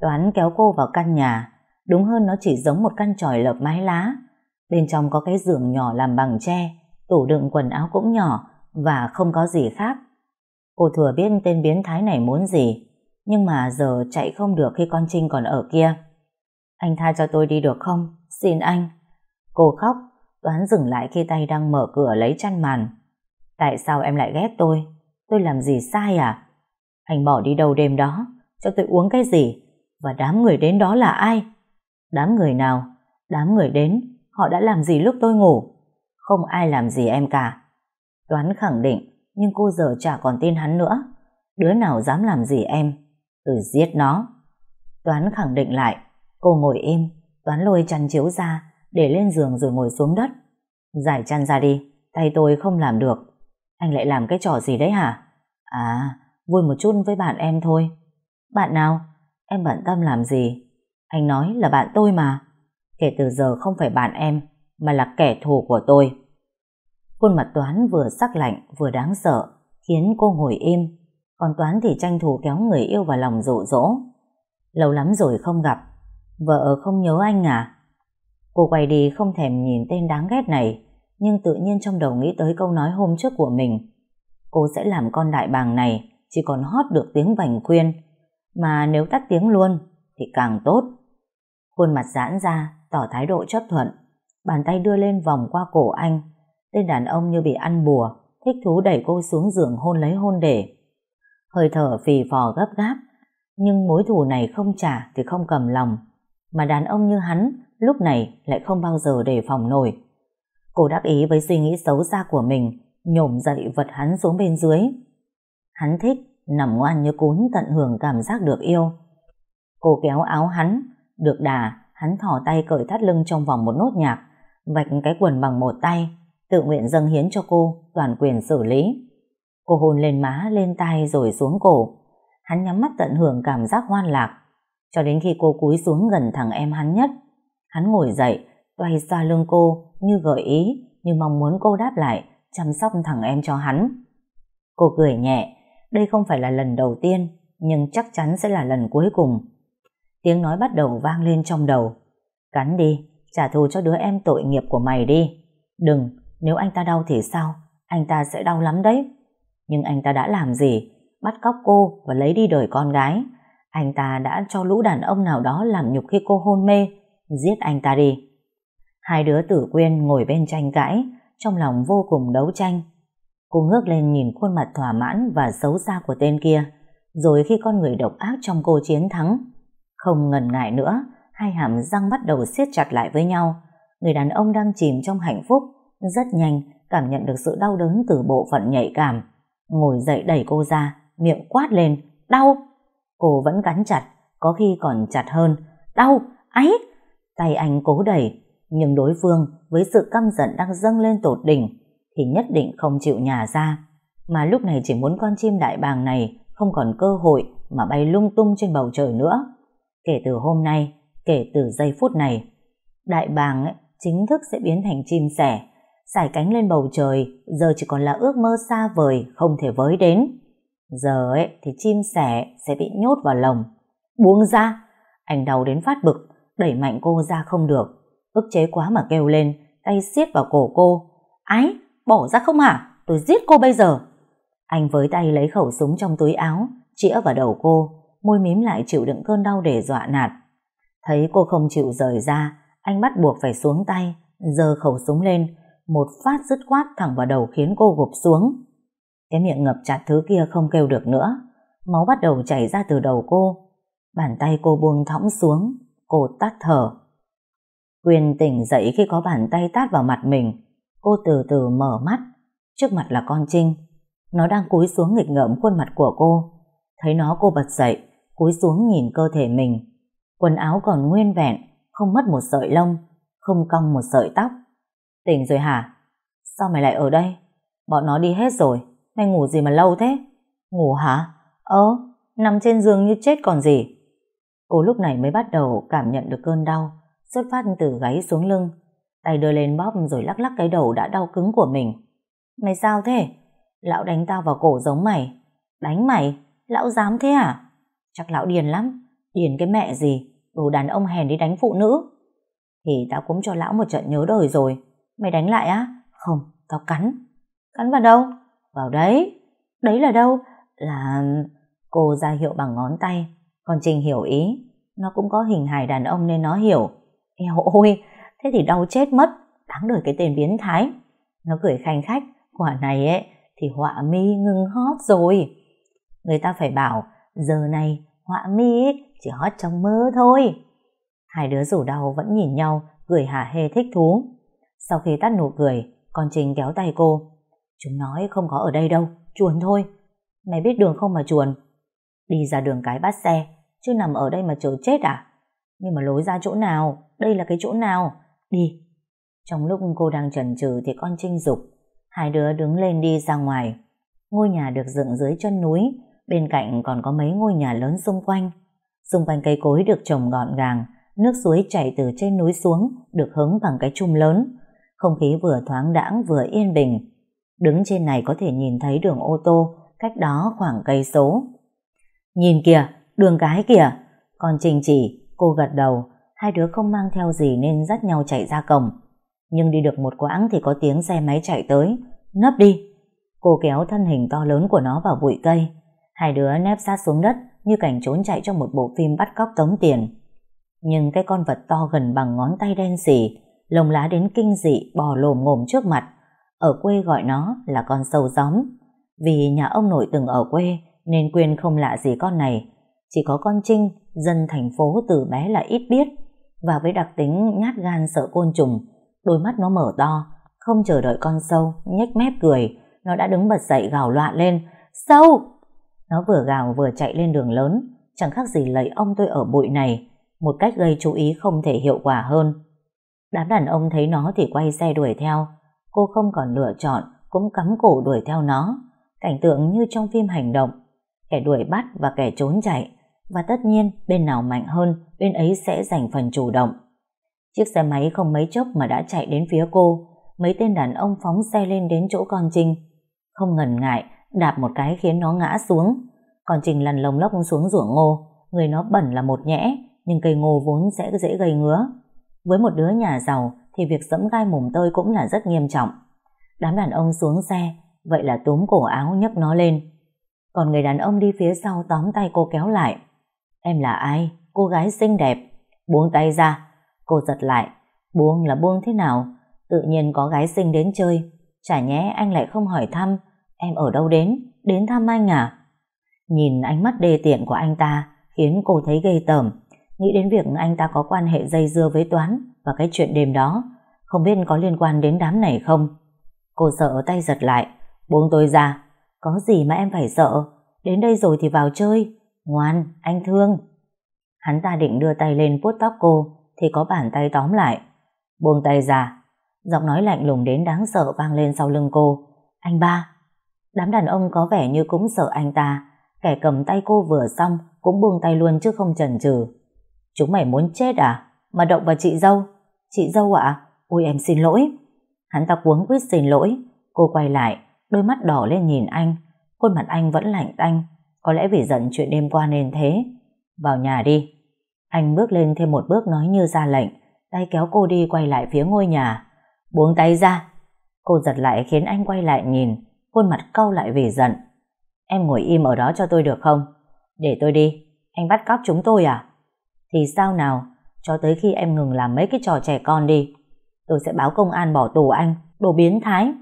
Toán kéo cô vào căn nhà, đúng hơn nó chỉ giống một căn tròi lợp mái lá. Bên trong có cái giường nhỏ làm bằng tre, tủ đựng quần áo cũng nhỏ và không có gì khác. Cô thừa biết tên biến thái này muốn gì, nhưng mà giờ chạy không được khi con Trinh còn ở kia. Anh tha cho tôi đi được không? Xin anh. Cô khóc, Toán dừng lại khi tay đang mở cửa lấy chăn màn. Tại sao em lại ghét tôi? Tôi làm gì sai à? Anh bỏ đi đâu đêm đó? Cho tôi uống cái gì? Và đám người đến đó là ai? Đám người nào? Đám người đến, họ đã làm gì lúc tôi ngủ? Không ai làm gì em cả. Toán khẳng định, nhưng cô giờ chả còn tin hắn nữa. Đứa nào dám làm gì em? Tôi giết nó. Toán khẳng định lại, cô ngồi im, Toán lôi chăn chiếu ra, để lên giường rồi ngồi xuống đất. Giải chăn ra đi, tay tôi không làm được. Anh lại làm cái trò gì đấy hả? À, vui một chút với bạn em thôi. Bạn nào? Em bận tâm làm gì? Anh nói là bạn tôi mà. Kể từ giờ không phải bạn em, mà là kẻ thù của tôi. Khuôn mặt Toán vừa sắc lạnh vừa đáng sợ, khiến cô ngồi im. Còn Toán thì tranh thủ kéo người yêu vào lòng dụ dỗ. Lâu lắm rồi không gặp, vợ không nhớ anh à? Cô quay đi không thèm nhìn tên đáng ghét này, nhưng tự nhiên trong đầu nghĩ tới câu nói hôm trước của mình. Cô sẽ làm con đại bàng này chỉ còn hót được tiếng vành khuyên, mà nếu tắt tiếng luôn thì càng tốt. Khuôn mặt giãn ra, tỏ thái độ chấp thuận, bàn tay đưa lên vòng qua cổ anh. Tên đàn ông như bị ăn bùa, thích thú đẩy cô xuống giường hôn lấy hôn để. Hơi thở phì phò gấp gáp, nhưng mối thù này không trả thì không cầm lòng. Mà đàn ông như hắn lúc này lại không bao giờ đề phòng nổi. Cô đắc ý với suy nghĩ xấu xa của mình, nhổm dậy vật hắn xuống bên dưới. Hắn thích, nằm ngoan như cún tận hưởng cảm giác được yêu. Cô kéo áo hắn, được đà, hắn thò tay cởi thắt lưng trong vòng một nốt nhạc, vạch cái quần bằng một tay, tự nguyện dâng hiến cho cô toàn quyền xử lý. Cô hôn lên má, lên tay rồi xuống cổ. Hắn nhắm mắt tận hưởng cảm giác hoan lạc, cho đến khi cô cúi xuống gần thằng em hắn nhất. Hắn ngồi dậy, quay xoa lưng cô như gợi ý, như mong muốn cô đáp lại, chăm sóc thằng em cho hắn. Cô cười nhẹ, đây không phải là lần đầu tiên, nhưng chắc chắn sẽ là lần cuối cùng. Tiếng nói bắt đầu vang lên trong đầu. Cắn đi, trả thù cho đứa em tội nghiệp của mày đi. Đừng, nếu anh ta đau thì sao? Anh ta sẽ đau lắm đấy. Nhưng anh ta đã làm gì? Bắt cóc cô và lấy đi đời con gái. Anh ta đã cho lũ đàn ông nào đó làm nhục khi cô hôn mê, giết anh ta đi. Hai đứa tử quyên ngồi bên tranh cãi, trong lòng vô cùng đấu tranh. Cô ngước lên nhìn khuôn mặt thỏa mãn và xấu xa của tên kia, rồi khi con người độc ác trong cô chiến thắng, không ngần ngại nữa, hai hàm răng bắt đầu siết chặt lại với nhau. Người đàn ông đang chìm trong hạnh phúc, rất nhanh cảm nhận được sự đau đớn từ bộ phận nhạy cảm. Ngồi dậy đẩy cô ra, miệng quát lên, đau! Cô vẫn cắn chặt, có khi còn chặt hơn. Đau! Ấy! Tay anh cố đẩy, nhưng đối phương với sự căm giận đang dâng lên tột đỉnh thì nhất định không chịu nhả ra. Mà lúc này chỉ muốn con chim đại bàng này không còn cơ hội mà bay lung tung trên bầu trời nữa. Kể từ hôm nay, kể từ giây phút này, đại bàng ấy, chính thức sẽ biến thành chim sẻ, giải cánh lên bầu trời, giờ chỉ còn là ước mơ xa vời, không thể với đến. Giờ ấy thì chim sẻ sẽ bị nhốt vào lồng. Buông ra, anh đau đến phát bực, đẩy mạnh cô ra không được. ức chế quá mà kêu lên, tay siết vào cổ cô. Ái, bỏ ra không hả? Tôi giết cô bây giờ. Anh với tay lấy khẩu súng trong túi áo, chĩa vào đầu cô, môi mím lại chịu đựng cơn đau để dọa nạt. Thấy cô không chịu rời ra, anh bắt buộc phải xuống tay, giơ khẩu súng lên, một phát dứt khoát thẳng vào đầu khiến cô gục xuống. Cái miệng ngập chặt thứ kia không kêu được nữa, máu bắt đầu chảy ra từ đầu cô. Bàn tay cô buông thõng xuống, cô tắt thở. quyền tỉnh dậy khi có bàn tay tát vào mặt mình, cô từ từ mở mắt, trước mặt là con Trinh. Nó đang cúi xuống nghịch ngợm khuôn mặt của cô. Thấy nó cô bật dậy, cúi xuống nhìn cơ thể mình. Quần áo còn nguyên vẹn, không mất một sợi lông, không cong một sợi tóc. Tỉnh rồi hả? Sao mày lại ở đây? Bọn nó đi hết rồi, mày ngủ gì mà lâu thế? Ngủ hả? Ơ, nằm trên giường như chết còn gì. Cô lúc này mới bắt đầu cảm nhận được cơn đau, xuất phát từ gáy xuống lưng. Tay đưa lên bóp rồi lắc lắc cái đầu đã đau cứng của mình. Mày sao thế? Lão đánh tao vào cổ giống mày. Đánh mày? Lão dám thế à? Chắc lão điền lắm. Điền cái mẹ gì? Đồ đàn ông hèn đi đánh phụ nữ. Thì tao cũng cho lão một trận nhớ đời rồi. Mày đánh lại á? Không, tao cắn. Cắn vào đâu? Vào đấy. Đấy là đâu? Là... Cô ra hiệu bằng ngón tay. Còn trình hiểu ý. Nó cũng có hình hài đàn ông nên nó hiểu. Eo ôi, thế thì đau chết mất. Đáng đời cái tên biến thái. Nó cười khanh khách. Quả này ấy, thì họa mi ngừng hót rồi. Người ta phải bảo, giờ này họa mi ấy chỉ hót trong mơ thôi. Hai đứa rủ đầu vẫn nhìn nhau, cười hả hê thích thú. Sau khi tắt nụ cười, con Trinh kéo tay cô. Chúng nói không có ở đây đâu, chuồn thôi. Mày biết đường không mà chuồn? Đi ra đường cái bắt xe, chứ nằm ở đây mà chờ chết à? Nhưng mà lối ra chỗ nào? Đây là cái chỗ nào? Đi. Trong lúc cô đang chần chừ thì con Trinh dục Hai đứa đứng lên đi ra ngoài. Ngôi nhà được dựng dưới chân núi, bên cạnh còn có mấy ngôi nhà lớn xung quanh. Xung quanh cây cối được trồng gọn gàng, nước suối chảy từ trên núi xuống, được hứng bằng cái chum lớn. Không khí vừa thoáng đãng vừa yên bình. Đứng trên này có thể nhìn thấy đường ô tô, cách đó khoảng cây số. Nhìn kìa, đường cái kìa. Còn Trình chỉ, cô gật đầu, hai đứa không mang theo gì nên dắt nhau chạy ra cổng. Nhưng đi được một quãng thì có tiếng xe máy chạy tới. Nấp đi. Cô kéo thân hình to lớn của nó vào bụi cây. Hai đứa nép sát xuống đất như cảnh trốn chạy trong một bộ phim bắt cóc tống tiền. Nhưng cái con vật to gần bằng ngón tay đen xỉ, lông lá đến kinh dị bò lồm ngồm trước mặt. Ở quê gọi nó là con sâu gióm. Vì nhà ông nội từng ở quê nên Quyên không lạ gì con này. Chỉ có con Trinh, dân thành phố từ bé là ít biết. Và với đặc tính nhát gan sợ côn trùng, đôi mắt nó mở to, không chờ đợi con sâu, nhếch mép cười, nó đã đứng bật dậy gào loạn lên. Sâu! Nó vừa gào vừa chạy lên đường lớn, chẳng khác gì lấy ông tôi ở bụi này, một cách gây chú ý không thể hiệu quả hơn. Đám đàn ông thấy nó thì quay xe đuổi theo, cô không còn lựa chọn, cũng cắm cổ đuổi theo nó. Cảnh tượng như trong phim hành động, kẻ đuổi bắt và kẻ trốn chạy, và tất nhiên bên nào mạnh hơn, bên ấy sẽ giành phần chủ động. Chiếc xe máy không mấy chốc mà đã chạy đến phía cô, mấy tên đàn ông phóng xe lên đến chỗ con Trinh. Không ngần ngại, đạp một cái khiến nó ngã xuống. Con Trinh lăn lồng lốc xuống ruộng ngô, người nó bẩn là một nhẽ, nhưng cây ngô vốn sẽ dễ gây ngứa. Với một đứa nhà giàu thì việc dẫm gai mồm tơi cũng là rất nghiêm trọng. Đám đàn ông xuống xe, vậy là túm cổ áo nhấc nó lên. Còn người đàn ông đi phía sau tóm tay cô kéo lại. Em là ai? Cô gái xinh đẹp. Buông tay ra. Cô giật lại. Buông là buông thế nào? Tự nhiên có gái xinh đến chơi. Chả nhé anh lại không hỏi thăm. Em ở đâu đến? Đến thăm anh à? Nhìn ánh mắt đê tiện của anh ta khiến cô thấy ghê tởm. Nghĩ đến việc anh ta có quan hệ dây dưa với Toán và cái chuyện đêm đó. Không biết có liên quan đến đám này không? Cô sợ tay giật lại. Buông tôi ra. Có gì mà em phải sợ? Đến đây rồi thì vào chơi. Ngoan, anh thương. Hắn ta định đưa tay lên vuốt tóc cô thì có bàn tay tóm lại. Buông tay ra. Giọng nói lạnh lùng đến đáng sợ vang lên sau lưng cô. Anh ba. Đám đàn ông có vẻ như cũng sợ anh ta. Kẻ cầm tay cô vừa xong cũng buông tay luôn chứ không chần chừ. Chúng mày muốn chết à? Mà động vào chị dâu. Chị dâu ạ? À? Ôi em xin lỗi. Hắn ta cuống quýt xin lỗi. Cô quay lại, đôi mắt đỏ lên nhìn anh. Khuôn mặt anh vẫn lạnh tanh. Có lẽ vì giận chuyện đêm qua nên thế. Vào nhà đi. Anh bước lên thêm một bước nói như ra lệnh. Tay kéo cô đi quay lại phía ngôi nhà. Buông tay ra. Cô giật lại khiến anh quay lại nhìn. Khuôn mặt cau lại vì giận. Em ngồi im ở đó cho tôi được không? Để tôi đi. Anh bắt cóc chúng tôi à? Thì sao nào? Cho tới khi em ngừng làm mấy cái trò trẻ con đi. Tôi sẽ báo công an bỏ tù anh. Đồ biến thái.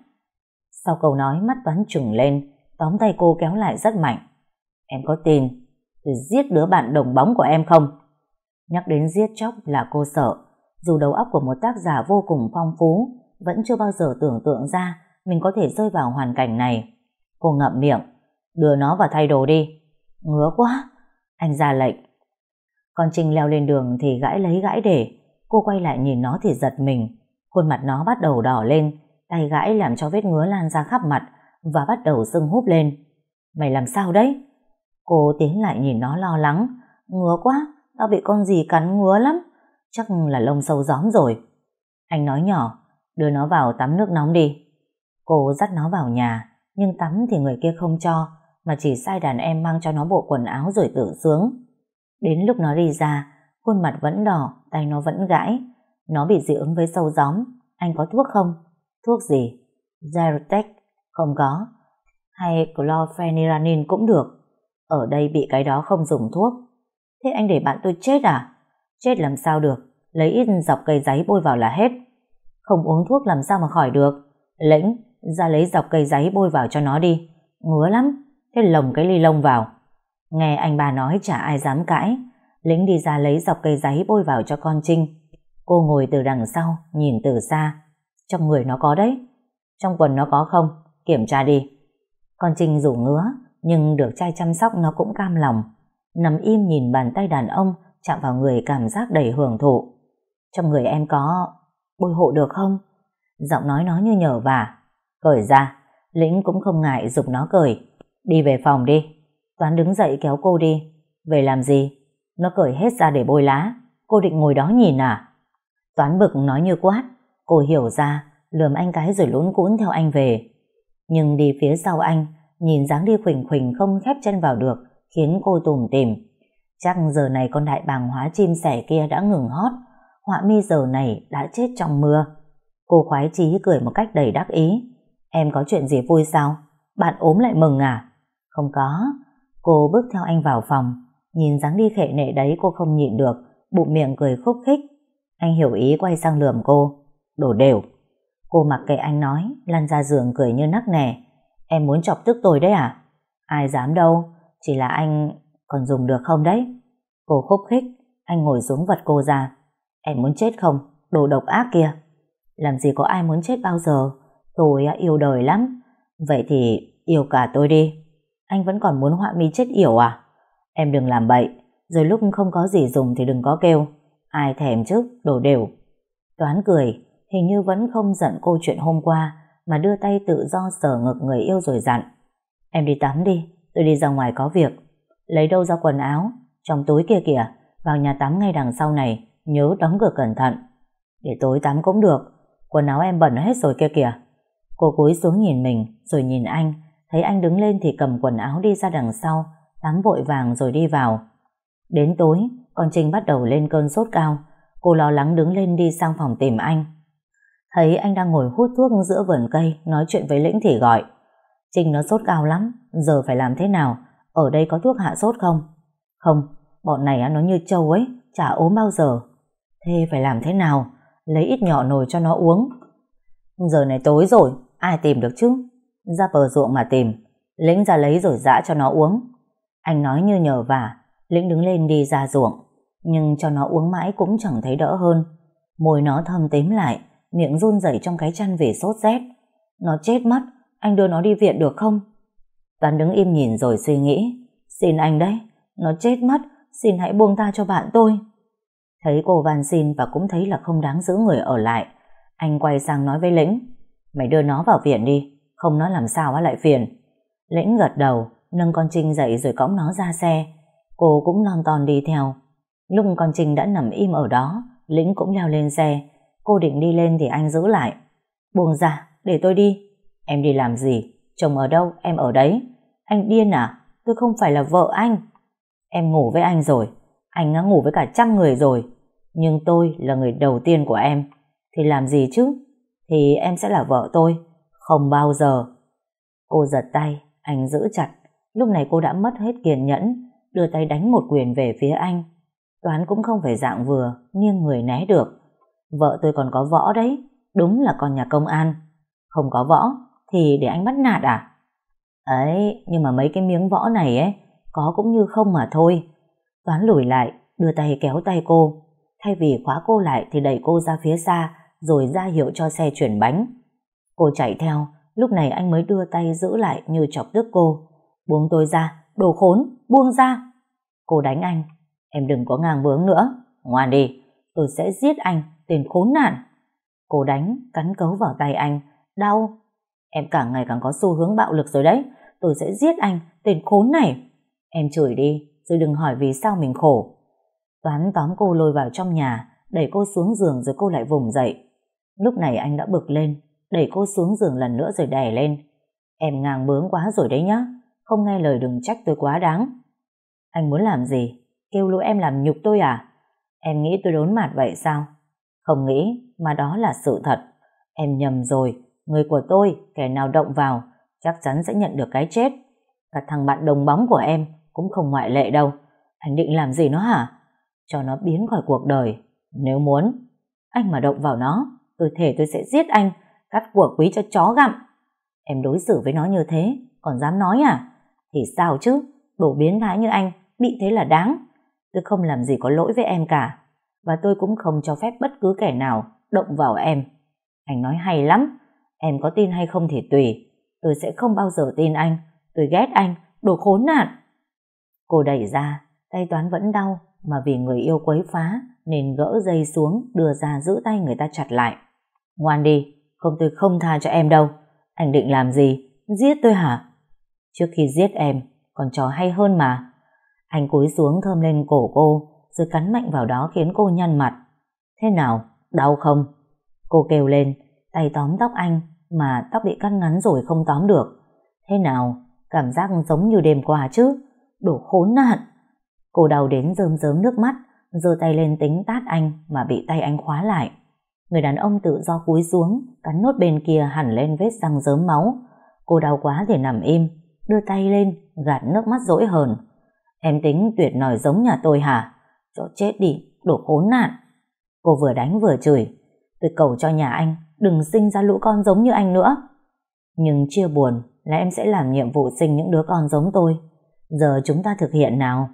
Sau câu nói mắt Toán trừng lên. Tóm tay cô kéo lại rất mạnh. Em có tin tôi giết đứa bạn đồng bóng của em không? Nhắc đến giết chóc là cô sợ. Dù đầu óc của một tác giả vô cùng phong phú, vẫn chưa bao giờ tưởng tượng ra mình có thể rơi vào hoàn cảnh này. Cô ngậm miệng, đưa nó vào thay đồ đi. Ngứa quá. Anh ra lệnh. Con Trinh leo lên đường thì gãi lấy gãi để. Cô quay lại nhìn nó thì giật mình. Khuôn mặt nó bắt đầu đỏ lên, tay gãi làm cho vết ngứa lan ra khắp mặt và bắt đầu sưng húp lên. Mày làm sao đấy? Cô tiến lại nhìn nó lo lắng. Ngứa quá, tao bị con gì cắn ngứa lắm. Chắc là lông sâu gióm rồi. Anh nói nhỏ, đưa nó vào tắm nước nóng đi. Cô dắt nó vào nhà, nhưng tắm thì người kia không cho, mà chỉ sai đàn em mang cho nó bộ quần áo rồi tự sướng. Đến lúc nó đi ra, khuôn mặt vẫn đỏ, tay nó vẫn gãi. Nó bị dị ứng với sâu gióm. Anh có thuốc không? Thuốc gì? Zyrtec? Không có. Hay chlorpheniramine cũng được. Ở đây bị cái đó không dùng thuốc. Thế anh để bạn tôi chết à? Chết làm sao được? Lấy ít dọc cây giấy bôi vào là hết. Không uống thuốc làm sao mà khỏi được? Lĩnh, ra lấy dọc cây giấy bôi vào cho nó đi. Ngứa lắm. Thế lồng cái ly lông vào. Nghe anh bà nói chả ai dám cãi. lính đi ra lấy dọc cây giấy bôi vào cho con Trinh. Cô ngồi từ đằng sau, nhìn từ xa. Trong người nó có đấy. Trong quần nó có không? Kiểm tra đi. Con Trinh rủ ngứa, nhưng được trai chăm sóc nó cũng cam lòng. Nằm im nhìn bàn tay đàn ông chạm vào người cảm giác đầy hưởng thụ. Trong người em có bôi hộ được không? Giọng nói nó như nhờ vả. Cởi ra, Lĩnh cũng không ngại dục nó cởi. Đi về phòng đi. Toán đứng dậy kéo cô đi. Về làm gì? Nó cởi hết ra để bôi lá. Cô định ngồi đó nhìn à? Toán bực nói như quát. Cô hiểu ra, lườm anh cái rồi lún cũn theo anh về. Nhưng đi phía sau anh, nhìn dáng đi khuỳnh khuỳnh không khép chân vào được, khiến cô tùm tìm. Chắc giờ này con đại bàng hóa chim sẻ kia đã ngừng hót, họa mi giờ này đã chết trong mưa. Cô khoái chí cười một cách đầy đắc ý. Em có chuyện gì vui sao? Bạn ốm lại mừng à? Không có. Cô bước theo anh vào phòng, nhìn dáng đi khệ nệ đấy cô không nhịn được, bụng miệng cười khúc khích. Anh hiểu ý quay sang lườm cô. Đổ đều. Cô mặc kệ anh nói, lăn ra giường cười như nắc nẻ. Em muốn chọc tức tôi đấy à? Ai dám đâu, chỉ là anh còn dùng được không đấy? Cô khúc khích, anh ngồi xuống vật cô ra. Em muốn chết không? Đồ độc ác kia. Làm gì có ai muốn chết bao giờ? Tôi yêu đời lắm. Vậy thì yêu cả tôi đi. Anh vẫn còn muốn họa mi chết yểu à? Em đừng làm bậy, rồi lúc không có gì dùng thì đừng có kêu. Ai thèm chứ, đổ đều. Toán cười, hình như vẫn không giận cô chuyện hôm qua, mà đưa tay tự do sờ ngực người yêu rồi dặn. Em đi tắm đi, tôi đi ra ngoài có việc. Lấy đâu ra quần áo? Trong túi kia kìa, vào nhà tắm ngay đằng sau này, nhớ đóng cửa cẩn thận. Để tối tắm cũng được, quần áo em bẩn hết rồi kia kìa. Cô cúi xuống nhìn mình, rồi nhìn anh, thấy anh đứng lên thì cầm quần áo đi ra đằng sau, tắm vội vàng rồi đi vào. Đến tối, con Trinh bắt đầu lên cơn sốt cao, cô lo lắng đứng lên đi sang phòng tìm anh. Thấy anh đang ngồi hút thuốc giữa vườn cây, nói chuyện với Lĩnh thì gọi. Trinh nó sốt cao lắm, giờ phải làm thế nào? Ở đây có thuốc hạ sốt không? Không, bọn này nó như trâu ấy, chả ốm bao giờ. Thế phải làm thế nào? Lấy ít nhỏ nồi cho nó uống. Giờ này tối rồi, ai tìm được chứ? Ra bờ ruộng mà tìm. Lĩnh ra lấy rồi dã cho nó uống. Anh nói như nhờ vả, Lĩnh đứng lên đi ra ruộng. Nhưng cho nó uống mãi cũng chẳng thấy đỡ hơn. Môi nó thâm tím lại, miệng run rẩy trong cái chăn vì sốt rét. Nó chết mất, anh đưa nó đi viện được không? Toán đứng im nhìn rồi suy nghĩ. Xin anh đấy, nó chết mất, xin hãy buông tha cho bạn tôi. Thấy cô van xin và cũng thấy là không đáng giữ người ở lại. Anh quay sang nói với Lĩnh, mày đưa nó vào viện đi, không nói làm sao lại phiền. Lĩnh gật đầu, nâng con Trinh dậy rồi cõng nó ra xe. Cô cũng lon ton đi theo. Lúc con Trinh đã nằm im ở đó, Lĩnh cũng leo lên xe. Cô định đi lên thì anh giữ lại. Buông ra, để tôi đi. Em đi làm gì? Chồng ở đâu? Em ở đấy. Anh điên à? Tôi không phải là vợ anh. Em ngủ với anh rồi. Anh đã ngủ với cả trăm người rồi. Nhưng tôi là người đầu tiên của em. Thì làm gì chứ? Thì em sẽ là vợ tôi. Không bao giờ. Cô giật tay, anh giữ chặt. Lúc này cô đã mất hết kiên nhẫn, đưa tay đánh một quyền về phía anh. Toán cũng không phải dạng vừa, nghiêng người né được. Vợ tôi còn có võ đấy, đúng là con nhà công an. Không có võ, thì để anh bắt nạt à? Ấy, nhưng mà mấy cái miếng võ này ấy, có cũng như không mà thôi. Toán lùi lại, đưa tay kéo tay cô. Thay vì khóa cô lại thì đẩy cô ra phía xa, rồi ra hiệu cho xe chuyển bánh. Cô chạy theo, lúc này anh mới đưa tay giữ lại như chọc tức cô. Buông tôi ra, đồ khốn, buông ra. Cô đánh anh, em đừng có ngang bướng nữa, ngoan đi, tôi sẽ giết anh, tên khốn nạn. Cô đánh, cắn cấu vào tay anh, đau. Em càng ngày càng có xu hướng bạo lực rồi đấy, tôi sẽ giết anh, tên khốn này. Em chửi đi, rồi đừng hỏi vì sao mình khổ. Toán tóm cô lôi vào trong nhà, đẩy cô xuống giường rồi cô lại vùng dậy. Lúc này anh đã bực lên, đẩy cô xuống giường lần nữa rồi đè lên. Em ngang bướng quá rồi đấy nhá. Không nghe lời đừng trách tôi quá đáng. Anh muốn làm gì? Kêu lũ em làm nhục tôi à? Em nghĩ tôi đốn mặt vậy sao? Không nghĩ, mà đó là sự thật. Em nhầm rồi, người của tôi, kẻ nào động vào, chắc chắn sẽ nhận được cái chết. Cả thằng bạn đồng bóng của em cũng không ngoại lệ đâu. Anh định làm gì nó hả? Cho nó biến khỏi cuộc đời. Nếu muốn, anh mà động vào nó, tôi thể tôi sẽ giết anh, cắt của quý cho chó gặm. Em đối xử với nó như thế, còn dám nói à? Thì sao chứ, đổ biến thái như anh, bị thế là đáng. Tôi không làm gì có lỗi với em cả, và tôi cũng không cho phép bất cứ kẻ nào động vào em. Anh nói hay lắm, em có tin hay không thì tùy, tôi sẽ không bao giờ tin anh, tôi ghét anh, đồ khốn nạn. Cô đẩy ra, tay toán vẫn đau, mà vì người yêu quấy phá, nên gỡ dây xuống, đưa ra giữ tay người ta chặt lại. Ngoan đi, không tôi không tha cho em đâu. Anh định làm gì? Giết tôi hả? Trước khi giết em, còn trò hay hơn mà. Anh cúi xuống thơm lên cổ cô, rồi cắn mạnh vào đó khiến cô nhăn mặt. Thế nào? Đau không? Cô kêu lên, tay tóm tóc anh, mà tóc bị cắt ngắn rồi không tóm được. Thế nào? Cảm giác giống như đêm qua chứ? Đồ khốn nạn! Cô đau đến rơm rớm nước mắt, giơ tay lên tính tát anh mà bị tay anh khóa lại. Người đàn ông tự do cúi xuống, cắn nốt bên kia hẳn lên vết răng rớm máu. Cô đau quá thì nằm im, đưa tay lên, gạt nước mắt dỗi hờn. Em tính tuyệt nòi giống nhà tôi hả? Cho chết đi, đổ khốn nạn. Cô vừa đánh vừa chửi. Tôi cầu cho nhà anh đừng sinh ra lũ con giống như anh nữa. Nhưng chia buồn là em sẽ làm nhiệm vụ sinh những đứa con giống tôi. Giờ chúng ta thực hiện nào.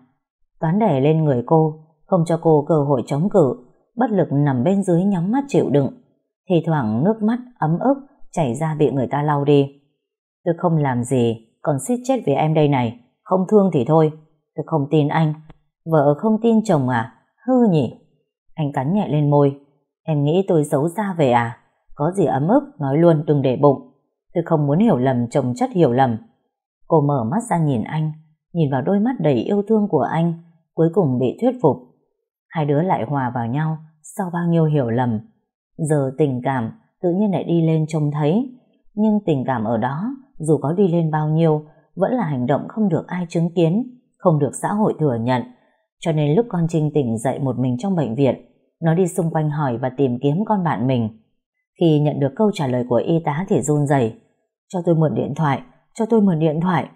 Toán đẻ lên người cô, không cho cô cơ hội chống cự, bất lực nằm bên dưới nhắm mắt chịu đựng. Thì thoảng nước mắt ấm ức chảy ra bị người ta lau đi. Tôi không làm gì, còn suýt chết vì em đây này. Không thương thì thôi, tôi không tin anh. Vợ không tin chồng à? Hư nhỉ? Anh cắn nhẹ lên môi. Em nghĩ tôi xấu xa về à? Có gì ấm ức, nói luôn đừng để bụng. Tôi không muốn hiểu lầm chồng chất hiểu lầm. Cô mở mắt ra nhìn anh, nhìn vào đôi mắt đầy yêu thương của anh, cuối cùng bị thuyết phục. Hai đứa lại hòa vào nhau sau bao nhiêu hiểu lầm. Giờ tình cảm tự nhiên lại đi lên trông thấy, nhưng tình cảm ở đó dù có đi lên bao nhiêu vẫn là hành động không được ai chứng kiến, không được xã hội thừa nhận. Cho nên lúc con Trinh tỉnh dậy một mình trong bệnh viện, nó đi xung quanh hỏi và tìm kiếm con bạn mình. Khi nhận được câu trả lời của y tá thì run rẩy, cho tôi mượn điện thoại, cho tôi mượn điện thoại.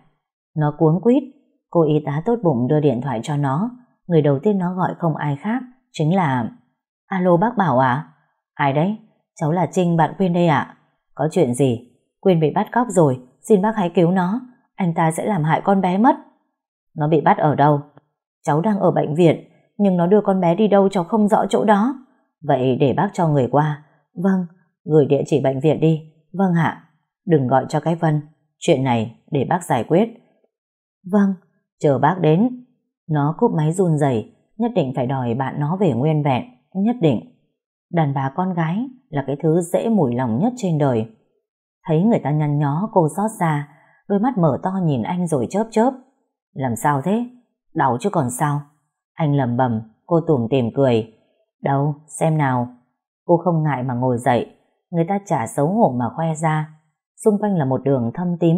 Nó cuống quýt, cô y tá tốt bụng đưa điện thoại cho nó, người đầu tiên nó gọi không ai khác, chính là... Alo bác Bảo à? Ai đấy? Cháu là Trinh bạn Quyên đây ạ. Có chuyện gì? Quyên bị bắt cóc rồi, xin bác hãy cứu nó, anh ta sẽ làm hại con bé mất. Nó bị bắt ở đâu? Cháu đang ở bệnh viện, nhưng nó đưa con bé đi đâu cháu không rõ chỗ đó. Vậy để bác cho người qua. Vâng, gửi địa chỉ bệnh viện đi. Vâng ạ. Đừng gọi cho cái Vân. Chuyện này để bác giải quyết. Vâng, chờ bác đến. Nó cúp máy run rẩy, nhất định phải đòi bạn nó về nguyên vẹn. Nhất định. Đàn bà con gái là cái thứ dễ mùi lòng nhất trên đời. Thấy người ta nhăn nhó cô xót xa, đôi mắt mở to nhìn anh rồi chớp chớp. Làm sao thế? Đau chứ còn sao? Anh lầm bầm, cô tủm tìm cười. Đâu, xem nào. Cô không ngại mà ngồi dậy, người ta chả xấu hổ mà khoe ra. Xung quanh là một đường thâm tím,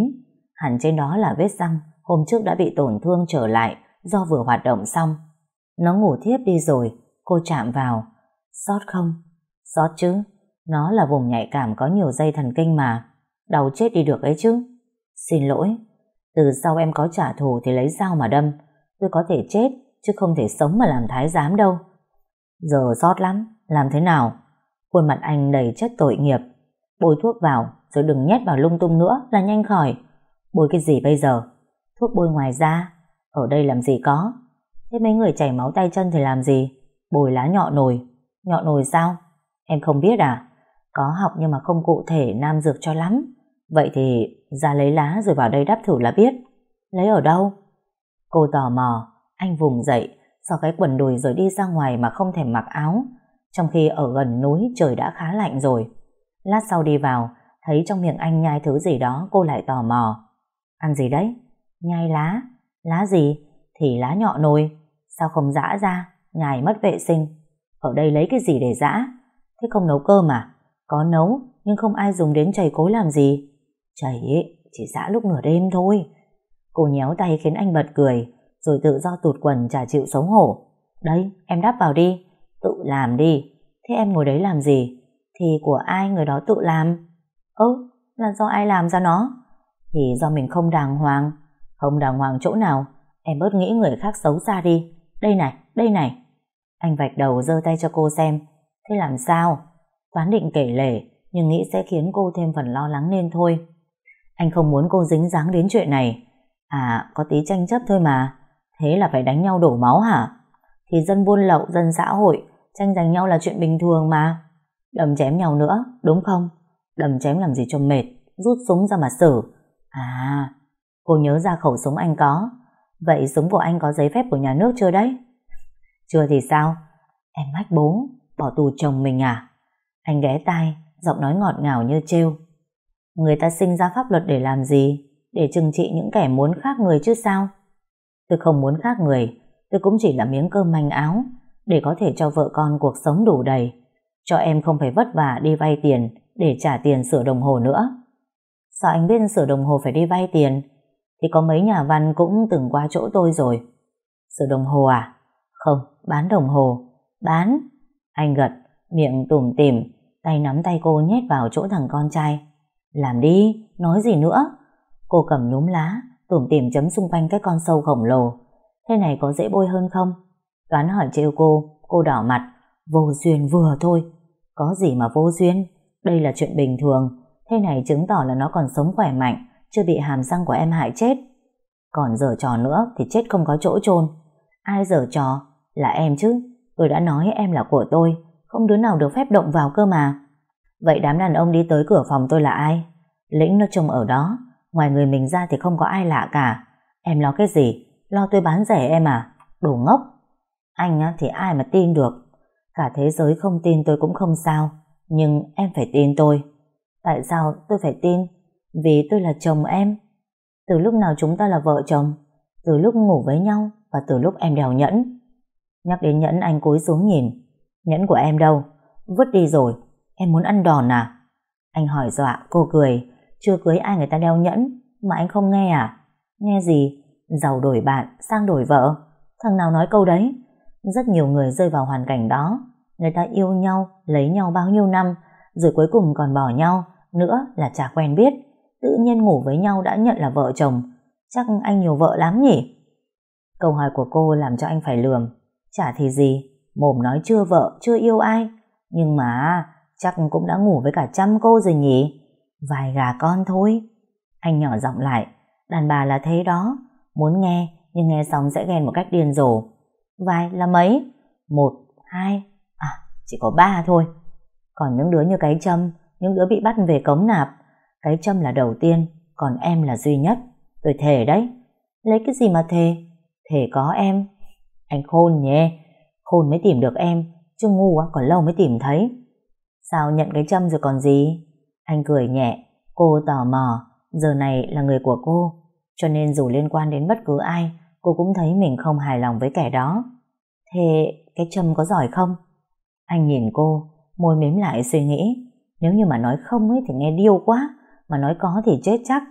hẳn trên đó là vết răng hôm trước đã bị tổn thương trở lại do vừa hoạt động xong. Nó ngủ thiếp đi rồi, cô chạm vào. Sót không? Sót chứ, nó là vùng nhạy cảm có nhiều dây thần kinh mà. Đau chết đi được ấy chứ. Xin lỗi, từ sau em có trả thù thì lấy dao mà đâm. Tôi có thể chết, chứ không thể sống mà làm thái giám đâu. Giờ sót lắm, làm thế nào? Khuôn mặt anh đầy chất tội nghiệp. Bôi thuốc vào, rồi đừng nhét vào lung tung nữa là nhanh khỏi. Bôi cái gì bây giờ? Thuốc bôi ngoài da, ở đây làm gì có. Thế mấy người chảy máu tay chân thì làm gì? Bồi lá nhọ nồi. Nhọ nồi sao? Em không biết à? Có học nhưng mà không cụ thể nam dược cho lắm. Vậy thì ra lấy lá rồi vào đây đắp thử là biết. Lấy ở đâu? Cô tò mò, anh vùng dậy, sau cái quần đùi rồi đi ra ngoài mà không thèm mặc áo. Trong khi ở gần núi trời đã khá lạnh rồi. Lát sau đi vào, thấy trong miệng anh nhai thứ gì đó cô lại tò mò. Ăn gì đấy? Nhai lá. Lá gì? Thì lá nhọ nồi. Sao không giã ra? Ngài mất vệ sinh. Ở đây lấy cái gì để dã Thế không nấu cơm à? Có nấu, nhưng không ai dùng đến chảy cối làm gì. Chảy chỉ dã lúc nửa đêm thôi. Cô nhéo tay khiến anh bật cười, rồi tự do tụt quần chả chịu xấu hổ. đấy em đáp vào đi, tự làm đi. Thế em ngồi đấy làm gì? Thì của ai người đó tự làm? Ơ, là do ai làm ra nó? Thì do mình không đàng hoàng. Không đàng hoàng chỗ nào? Em bớt nghĩ người khác xấu xa đi. Đây này, đây này. Anh vạch đầu giơ tay cho cô xem. Thế làm sao? Toán định kể lể, nhưng nghĩ sẽ khiến cô thêm phần lo lắng nên thôi. Anh không muốn cô dính dáng đến chuyện này. À, có tí tranh chấp thôi mà. Thế là phải đánh nhau đổ máu hả? Thì dân buôn lậu, dân xã hội, tranh giành nhau là chuyện bình thường mà. Đầm chém nhau nữa, đúng không? Đầm chém làm gì cho mệt, rút súng ra mà xử. À, cô nhớ ra khẩu súng anh có. Vậy súng của anh có giấy phép của nhà nước chưa đấy? Chưa thì sao? Em mách bố, bỏ tù chồng mình à? Anh ghé tai, giọng nói ngọt ngào như trêu. Người ta sinh ra pháp luật để làm gì? Để trừng trị những kẻ muốn khác người chứ sao? Tôi không muốn khác người, tôi cũng chỉ là miếng cơm manh áo, để có thể cho vợ con cuộc sống đủ đầy, cho em không phải vất vả đi vay tiền để trả tiền sửa đồng hồ nữa. Sao anh biết sửa đồng hồ phải đi vay tiền? Thì có mấy nhà văn cũng từng qua chỗ tôi rồi. Sửa đồng hồ à? Không, bán đồng hồ. Bán? Anh gật, miệng tủm tỉm, tay nắm tay cô nhét vào chỗ thằng con trai. Làm đi, nói gì nữa? Cô cầm nhúm lá, tủm tỉm chấm xung quanh cái con sâu khổng lồ. Thế này có dễ bôi hơn không? Toán hỏi trêu cô, cô đỏ mặt. Vô duyên vừa thôi. Có gì mà vô duyên? Đây là chuyện bình thường. Thế này chứng tỏ là nó còn sống khỏe mạnh, chưa bị hàm răng của em hại chết. Còn giờ trò nữa thì chết không có chỗ chôn. Ai giờ trò? Là em chứ. Tôi đã nói em là của tôi. Không đứa nào được phép động vào cơ mà. Vậy đám đàn ông đi tới cửa phòng tôi là ai? Lĩnh nó trông ở đó. Ngoài người mình ra thì không có ai lạ cả. Em lo cái gì? Lo tôi bán rẻ em à? Đồ ngốc. Anh á, thì ai mà tin được. Cả thế giới không tin tôi cũng không sao. Nhưng em phải tin tôi. Tại sao tôi phải tin? Vì tôi là chồng em. Từ lúc nào chúng ta là vợ chồng? Từ lúc ngủ với nhau và từ lúc em đèo nhẫn. Nhắc đến nhẫn anh cúi xuống nhìn. Nhẫn của em đâu? Vứt đi rồi. Em muốn ăn đòn à? Anh hỏi dọa, cô cười. Chưa cưới ai người ta đeo nhẫn mà anh không nghe à? Nghe gì? Giàu đổi bạn, sang đổi vợ. Thằng nào nói câu đấy? Rất nhiều người rơi vào hoàn cảnh đó. Người ta yêu nhau, lấy nhau bao nhiêu năm, rồi cuối cùng còn bỏ nhau, nữa là chả quen biết. Tự nhiên ngủ với nhau đã nhận là vợ chồng. Chắc anh nhiều vợ lắm nhỉ? Câu hỏi của cô làm cho anh phải lườm. Chả thì gì, mồm nói chưa vợ, chưa yêu ai. Nhưng mà chắc cũng đã ngủ với cả trăm cô rồi nhỉ? Vài gà con thôi. Anh nhỏ giọng lại, đàn bà là thế đó, muốn nghe nhưng nghe xong sẽ ghen một cách điên rồ. Vài là mấy? Một, hai, à chỉ có ba thôi. Còn những đứa như cái châm, những đứa bị bắt về cống nạp, cái châm là đầu tiên, còn em là duy nhất. Tôi thề đấy. Lấy cái gì mà thề? Thề có em. Anh khôn nhé, khôn mới tìm được em, chứ ngu quá còn lâu mới tìm thấy. Sao nhận cái châm rồi còn gì? Anh cười nhẹ, cô tò mò, giờ này là người của cô, cho nên dù liên quan đến bất cứ ai, cô cũng thấy mình không hài lòng với kẻ đó. Thế cái châm có giỏi không? Anh nhìn cô, môi mếm lại suy nghĩ, nếu như mà nói không ấy thì nghe điêu quá, mà nói có thì chết chắc.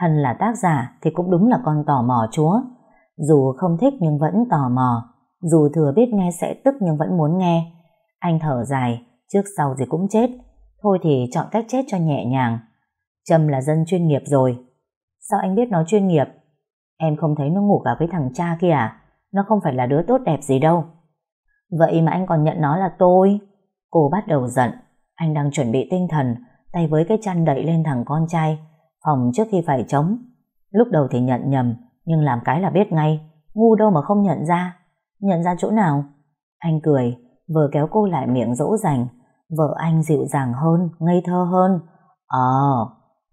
Thân là tác giả thì cũng đúng là con tò mò chúa. Dù không thích nhưng vẫn tò mò, dù thừa biết nghe sẽ tức nhưng vẫn muốn nghe. Anh thở dài, trước sau gì cũng chết, thôi thì chọn cách chết cho nhẹ nhàng. Trâm là dân chuyên nghiệp rồi. Sao anh biết nó chuyên nghiệp? Em không thấy nó ngủ cả với thằng cha kia à? Nó không phải là đứa tốt đẹp gì đâu. Vậy mà anh còn nhận nó là tôi. Cô bắt đầu giận. Anh đang chuẩn bị tinh thần, tay với cái chăn đậy lên thằng con trai, phòng trước khi phải chống. Lúc đầu thì nhận nhầm, nhưng làm cái là biết ngay. Ngu đâu mà không nhận ra. Nhận ra chỗ nào? Anh cười, vừa kéo cô lại miệng dỗ dành. Vợ anh dịu dàng hơn, ngây thơ hơn. Ờ,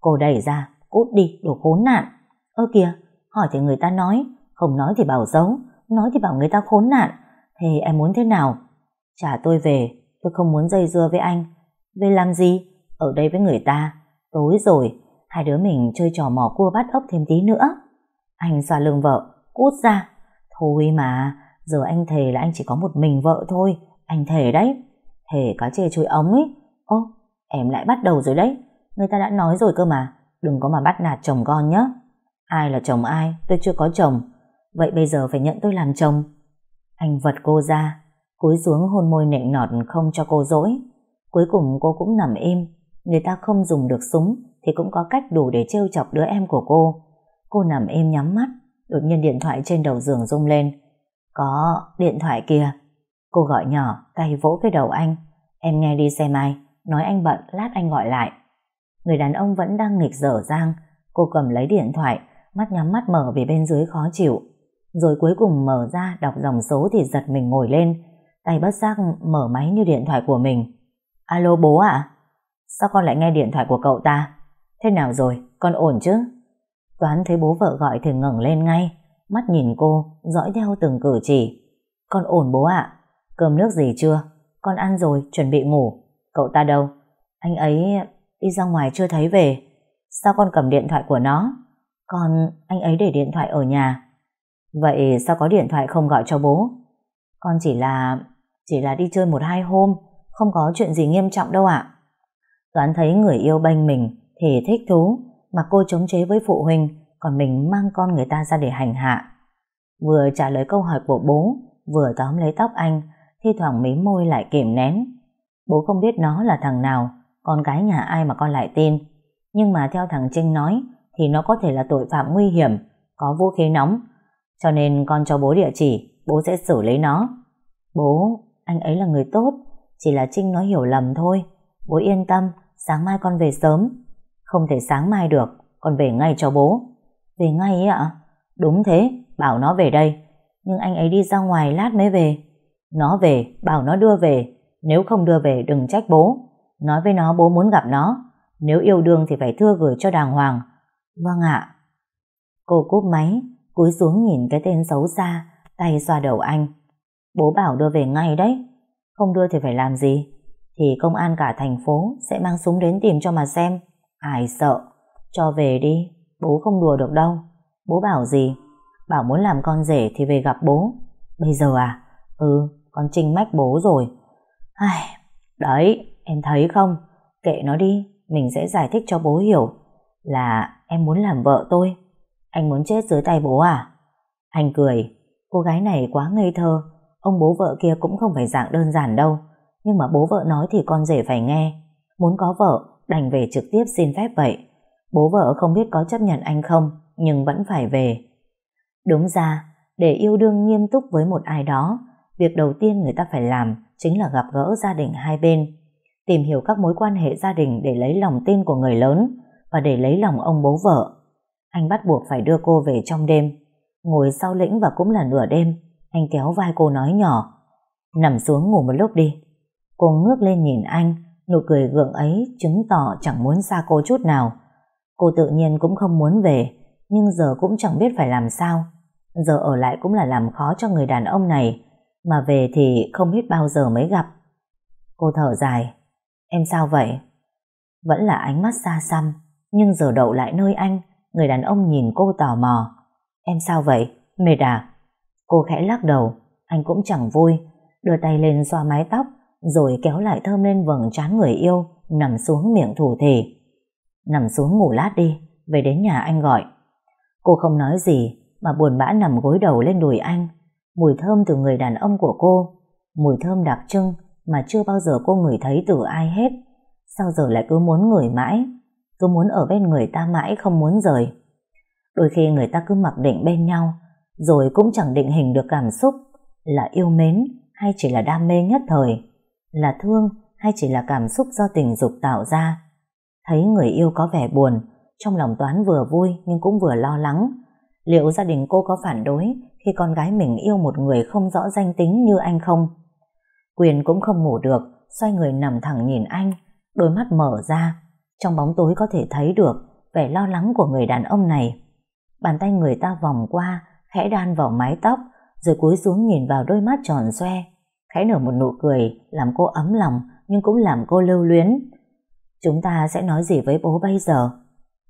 cô đẩy ra, cút đi, đồ khốn nạn. Ơ kìa, hỏi thì người ta nói, không nói thì bảo giấu, nói thì bảo người ta khốn nạn. Thế em muốn thế nào? Trả tôi về, tôi không muốn dây dưa với anh. Về làm gì? Ở đây với người ta. Tối rồi, hai đứa mình chơi trò mò cua bắt ốc thêm tí nữa. Anh xoa lưng vợ, cút ra. Thôi mà, giờ anh thề là anh chỉ có một mình vợ thôi. Anh thề đấy. Thề cá chê chui ống ấy. Ô, em lại bắt đầu rồi đấy. Người ta đã nói rồi cơ mà. Đừng có mà bắt nạt chồng con nhé. Ai là chồng ai? Tôi chưa có chồng. Vậy bây giờ phải nhận tôi làm chồng. Anh vật cô ra, cúi xuống hôn môi nịnh nọt không cho cô dỗi. Cuối cùng cô cũng nằm im. Người ta không dùng được súng thì cũng có cách đủ để trêu chọc đứa em của cô. Cô nằm im nhắm mắt, đột nhiên điện thoại trên đầu giường rung lên. Có, điện thoại kìa. Cô gọi nhỏ, tay vỗ cái đầu anh. Em nghe đi xem ai, nói anh bận, lát anh gọi lại. Người đàn ông vẫn đang nghịch dở dang, cô cầm lấy điện thoại, mắt nhắm mắt mở vì bên dưới khó chịu. Rồi cuối cùng mở ra đọc dòng số thì giật mình ngồi lên, tay bất giác mở máy như điện thoại của mình. Alo bố ạ? Sao con lại nghe điện thoại của cậu ta? Thế nào rồi, con ổn chứ? Toán thấy bố vợ gọi thì ngẩng lên ngay, mắt nhìn cô, dõi theo từng cử chỉ. Con ổn bố ạ? Cơm nước gì chưa? Con ăn rồi, chuẩn bị ngủ. Cậu ta đâu? Anh ấy đi ra ngoài chưa thấy về. Sao con cầm điện thoại của nó? Con, anh ấy để điện thoại ở nhà. Vậy sao có điện thoại không gọi cho bố? Con chỉ là, chỉ là đi chơi một hai hôm, không có chuyện gì nghiêm trọng đâu ạ. Toán thấy người yêu bênh mình thì thích thú, mà cô chống chế với phụ huynh, còn mình mang con người ta ra để hành hạ. Vừa trả lời câu hỏi của bố, vừa tóm lấy tóc anh, thi thoảng mím môi lại kìm nén. Bố không biết nó là thằng nào, con gái nhà ai mà con lại tin. Nhưng mà theo thằng Trinh nói, thì nó có thể là tội phạm nguy hiểm, có vũ khí nóng. Cho nên con cho bố địa chỉ, bố sẽ xử lý nó. Bố, anh ấy là người tốt, chỉ là Trinh nó hiểu lầm thôi. Bố yên tâm, sáng mai con về sớm. Không thể sáng mai được, con về ngay cho bố. Về ngay ấy ạ? Đúng thế, bảo nó về đây. Nhưng anh ấy đi ra ngoài lát mới về. Nó về, bảo nó đưa về. Nếu không đưa về đừng trách bố. Nói với nó bố muốn gặp nó. Nếu yêu đương thì phải thưa gửi cho đàng hoàng. Vâng ạ. Cô cúp máy, cúi xuống nhìn cái tên xấu xa, tay xoa đầu anh. Bố bảo đưa về ngay đấy. Không đưa thì phải làm gì? Thì công an cả thành phố sẽ mang súng đến tìm cho mà xem. Ai sợ? Cho về đi, bố không đùa được đâu. Bố bảo gì? Bảo muốn làm con rể thì về gặp bố. Bây giờ à? Ừ, con trinh mách bố rồi. Ai, đấy, em thấy không? Kệ nó đi, mình sẽ giải thích cho bố hiểu. Là em muốn làm vợ tôi. Anh muốn chết dưới tay bố à? Anh cười, cô gái này quá ngây thơ. Ông bố vợ kia cũng không phải dạng đơn giản đâu. Nhưng mà bố vợ nói thì con rể phải nghe. Muốn có vợ, đành về trực tiếp xin phép vậy. Bố vợ không biết có chấp nhận anh không, nhưng vẫn phải về. Đúng ra, để yêu đương nghiêm túc với một ai đó, việc đầu tiên người ta phải làm chính là gặp gỡ gia đình hai bên, tìm hiểu các mối quan hệ gia đình để lấy lòng tin của người lớn và để lấy lòng ông bố vợ. Anh bắt buộc phải đưa cô về trong đêm. Ngồi sau lĩnh và cũng là nửa đêm, anh kéo vai cô nói nhỏ, nằm xuống ngủ một lúc đi. Cô ngước lên nhìn anh, nụ cười gượng ấy chứng tỏ chẳng muốn xa cô chút nào. Cô tự nhiên cũng không muốn về, nhưng giờ cũng chẳng biết phải làm sao. Giờ ở lại cũng là làm khó cho người đàn ông này, mà về thì không biết bao giờ mới gặp. Cô thở dài, em sao vậy? Vẫn là ánh mắt xa xăm, nhưng giờ đậu lại nơi anh, người đàn ông nhìn cô tò mò. Em sao vậy? Mệt à? Cô khẽ lắc đầu, anh cũng chẳng vui, đưa tay lên xoa mái tóc, rồi kéo lại thơm lên vầng trán người yêu, nằm xuống miệng thủ thể. Nằm xuống ngủ lát đi, về đến nhà anh gọi. Cô không nói gì, mà buồn bã nằm gối đầu lên đùi anh. Mùi thơm từ người đàn ông của cô, mùi thơm đặc trưng mà chưa bao giờ cô ngửi thấy từ ai hết. Sao giờ lại cứ muốn ngửi mãi, cứ muốn ở bên người ta mãi không muốn rời. Đôi khi người ta cứ mặc định bên nhau, rồi cũng chẳng định hình được cảm xúc là yêu mến hay chỉ là đam mê nhất thời, là thương hay chỉ là cảm xúc do tình dục tạo ra. Thấy người yêu có vẻ buồn, trong lòng Toán vừa vui nhưng cũng vừa lo lắng. Liệu gia đình cô có phản đối khi con gái mình yêu một người không rõ danh tính như anh không? Quyền cũng không ngủ được, xoay người nằm thẳng nhìn anh, đôi mắt mở ra. Trong bóng tối có thể thấy được vẻ lo lắng của người đàn ông này. Bàn tay người ta vòng qua, khẽ đan vào mái tóc, rồi cúi xuống nhìn vào đôi mắt tròn xoe. Khẽ nở một nụ cười, làm cô ấm lòng, nhưng cũng làm cô lưu luyến. Chúng ta sẽ nói gì với bố bây giờ?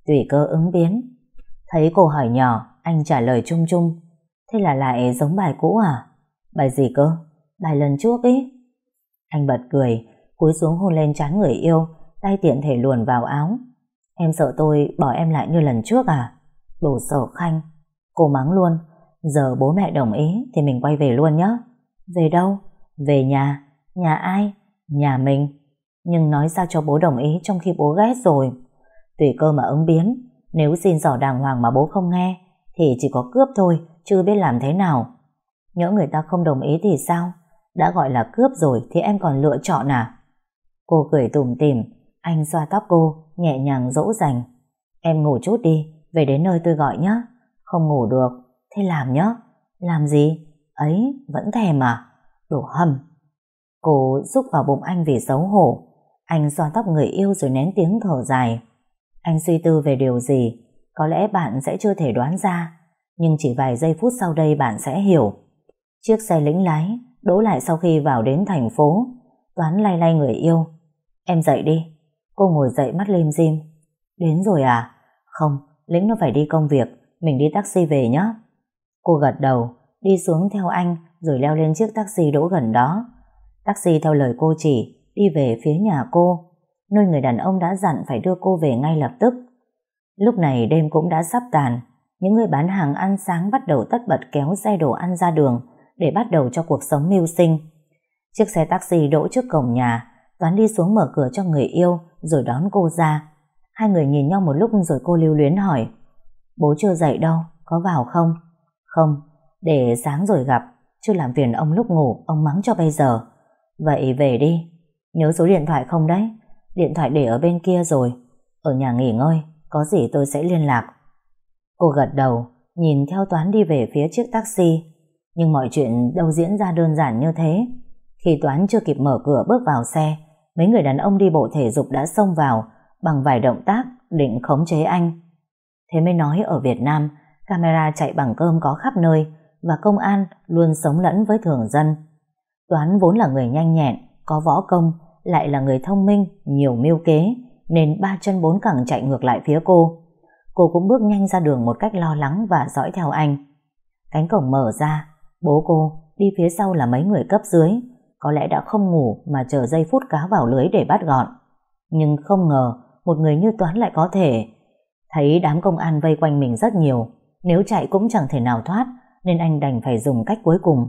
Tùy cơ ứng biến. Thấy cô hỏi nhỏ, anh trả lời chung chung. Thế là lại giống bài cũ à? Bài gì cơ? Bài lần trước ý. Anh bật cười, cúi xuống hôn lên trán người yêu, tay tiện thể luồn vào áo. Em sợ tôi bỏ em lại như lần trước à? Đồ sở khanh. Cô mắng luôn. Giờ bố mẹ đồng ý thì mình quay về luôn nhé. Về đâu? Về nhà. Nhà ai? Nhà mình. Nhưng nói sao cho bố đồng ý trong khi bố ghét rồi. Tùy cơ mà ứng biến. Nếu xin dò đàng hoàng mà bố không nghe thì chỉ có cướp thôi, chưa biết làm thế nào. Nhỡ người ta không đồng ý thì sao? Đã gọi là cướp rồi thì em còn lựa chọn à? Cô cười tủm tỉm, anh xoa tóc cô, nhẹ nhàng dỗ dành. Em ngủ chút đi, về đến nơi tôi gọi nhé. Không ngủ được, thế làm nhé. Làm gì? Ấy, vẫn thèm à? Đồ hầm. Cô rúc vào bụng anh vì xấu hổ. Anh xoa tóc người yêu rồi nén tiếng thở dài. Anh suy tư về điều gì, có lẽ bạn sẽ chưa thể đoán ra, nhưng chỉ vài giây phút sau đây bạn sẽ hiểu. Chiếc xe lĩnh lái đỗ lại sau khi vào đến thành phố. Toán lay lay người yêu. Em dậy đi. Cô ngồi dậy mắt lim dim. Đến rồi à? Không, lĩnh nó phải đi công việc, mình đi taxi về nhé. Cô gật đầu, đi xuống theo anh rồi leo lên chiếc taxi đỗ gần đó. Taxi theo lời cô chỉ, đi về phía nhà cô, nơi người đàn ông đã dặn phải đưa cô về ngay lập tức. Lúc này đêm cũng đã sắp tàn, những người bán hàng ăn sáng bắt đầu tất bật kéo xe đồ ăn ra đường để bắt đầu cho cuộc sống mưu sinh. Chiếc xe taxi đỗ trước cổng nhà, Toán đi xuống mở cửa cho người yêu rồi đón cô ra. Hai người nhìn nhau một lúc rồi cô lưu luyến hỏi Bố chưa dậy đâu, có vào không? Không, để sáng rồi gặp, chưa làm phiền ông lúc ngủ, ông mắng cho bây giờ. Vậy về đi, nhớ số điện thoại không đấy? Điện thoại để ở bên kia rồi, ở nhà nghỉ ngơi, có gì tôi sẽ liên lạc. Cô gật đầu, nhìn theo Toán đi về phía chiếc taxi. Nhưng mọi chuyện đâu diễn ra đơn giản như thế. Khi Toán chưa kịp mở cửa bước vào xe, mấy người đàn ông đi bộ thể dục đã xông vào bằng vài động tác định khống chế anh. Thế mới nói ở Việt Nam, camera chạy bằng cơm có khắp nơi và công an luôn sống lẫn với thường dân. Toán vốn là người nhanh nhẹn, có võ công, lại là người thông minh, nhiều mưu kế, nên ba chân bốn cẳng chạy ngược lại phía cô. Cô cũng bước nhanh ra đường một cách lo lắng và dõi theo anh. Cánh cổng mở ra, bố cô đi phía sau là mấy người cấp dưới, có lẽ đã không ngủ mà chờ giây phút cá vào lưới để bắt gọn. Nhưng không ngờ một người như Toán lại có thể. Thấy đám công an vây quanh mình rất nhiều, nếu chạy cũng chẳng thể nào thoát, nên anh đành phải dùng cách cuối cùng.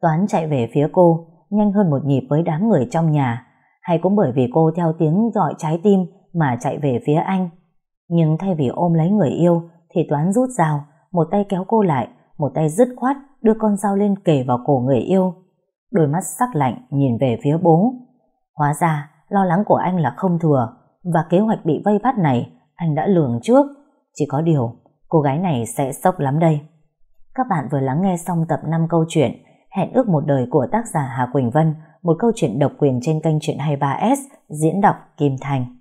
Toán chạy về phía cô, nhanh hơn một nhịp với đám người trong nhà, hay cũng bởi vì cô theo tiếng gọi trái tim mà chạy về phía anh. Nhưng thay vì ôm lấy người yêu, thì Toán rút dao, một tay kéo cô lại, một tay dứt khoát đưa con dao lên kề vào cổ người yêu. Đôi mắt sắc lạnh nhìn về phía bố. Hóa ra, lo lắng của anh là không thừa, và kế hoạch bị vây bắt này anh đã lường trước. Chỉ có điều, cô gái này sẽ sốc lắm đây. Các bạn vừa lắng nghe xong tập 5 câu chuyện Hẹn ước một đời của tác giả Hà Quỳnh Vân, một câu chuyện độc quyền trên kênh Chuyện 23S, diễn đọc Kim Thành.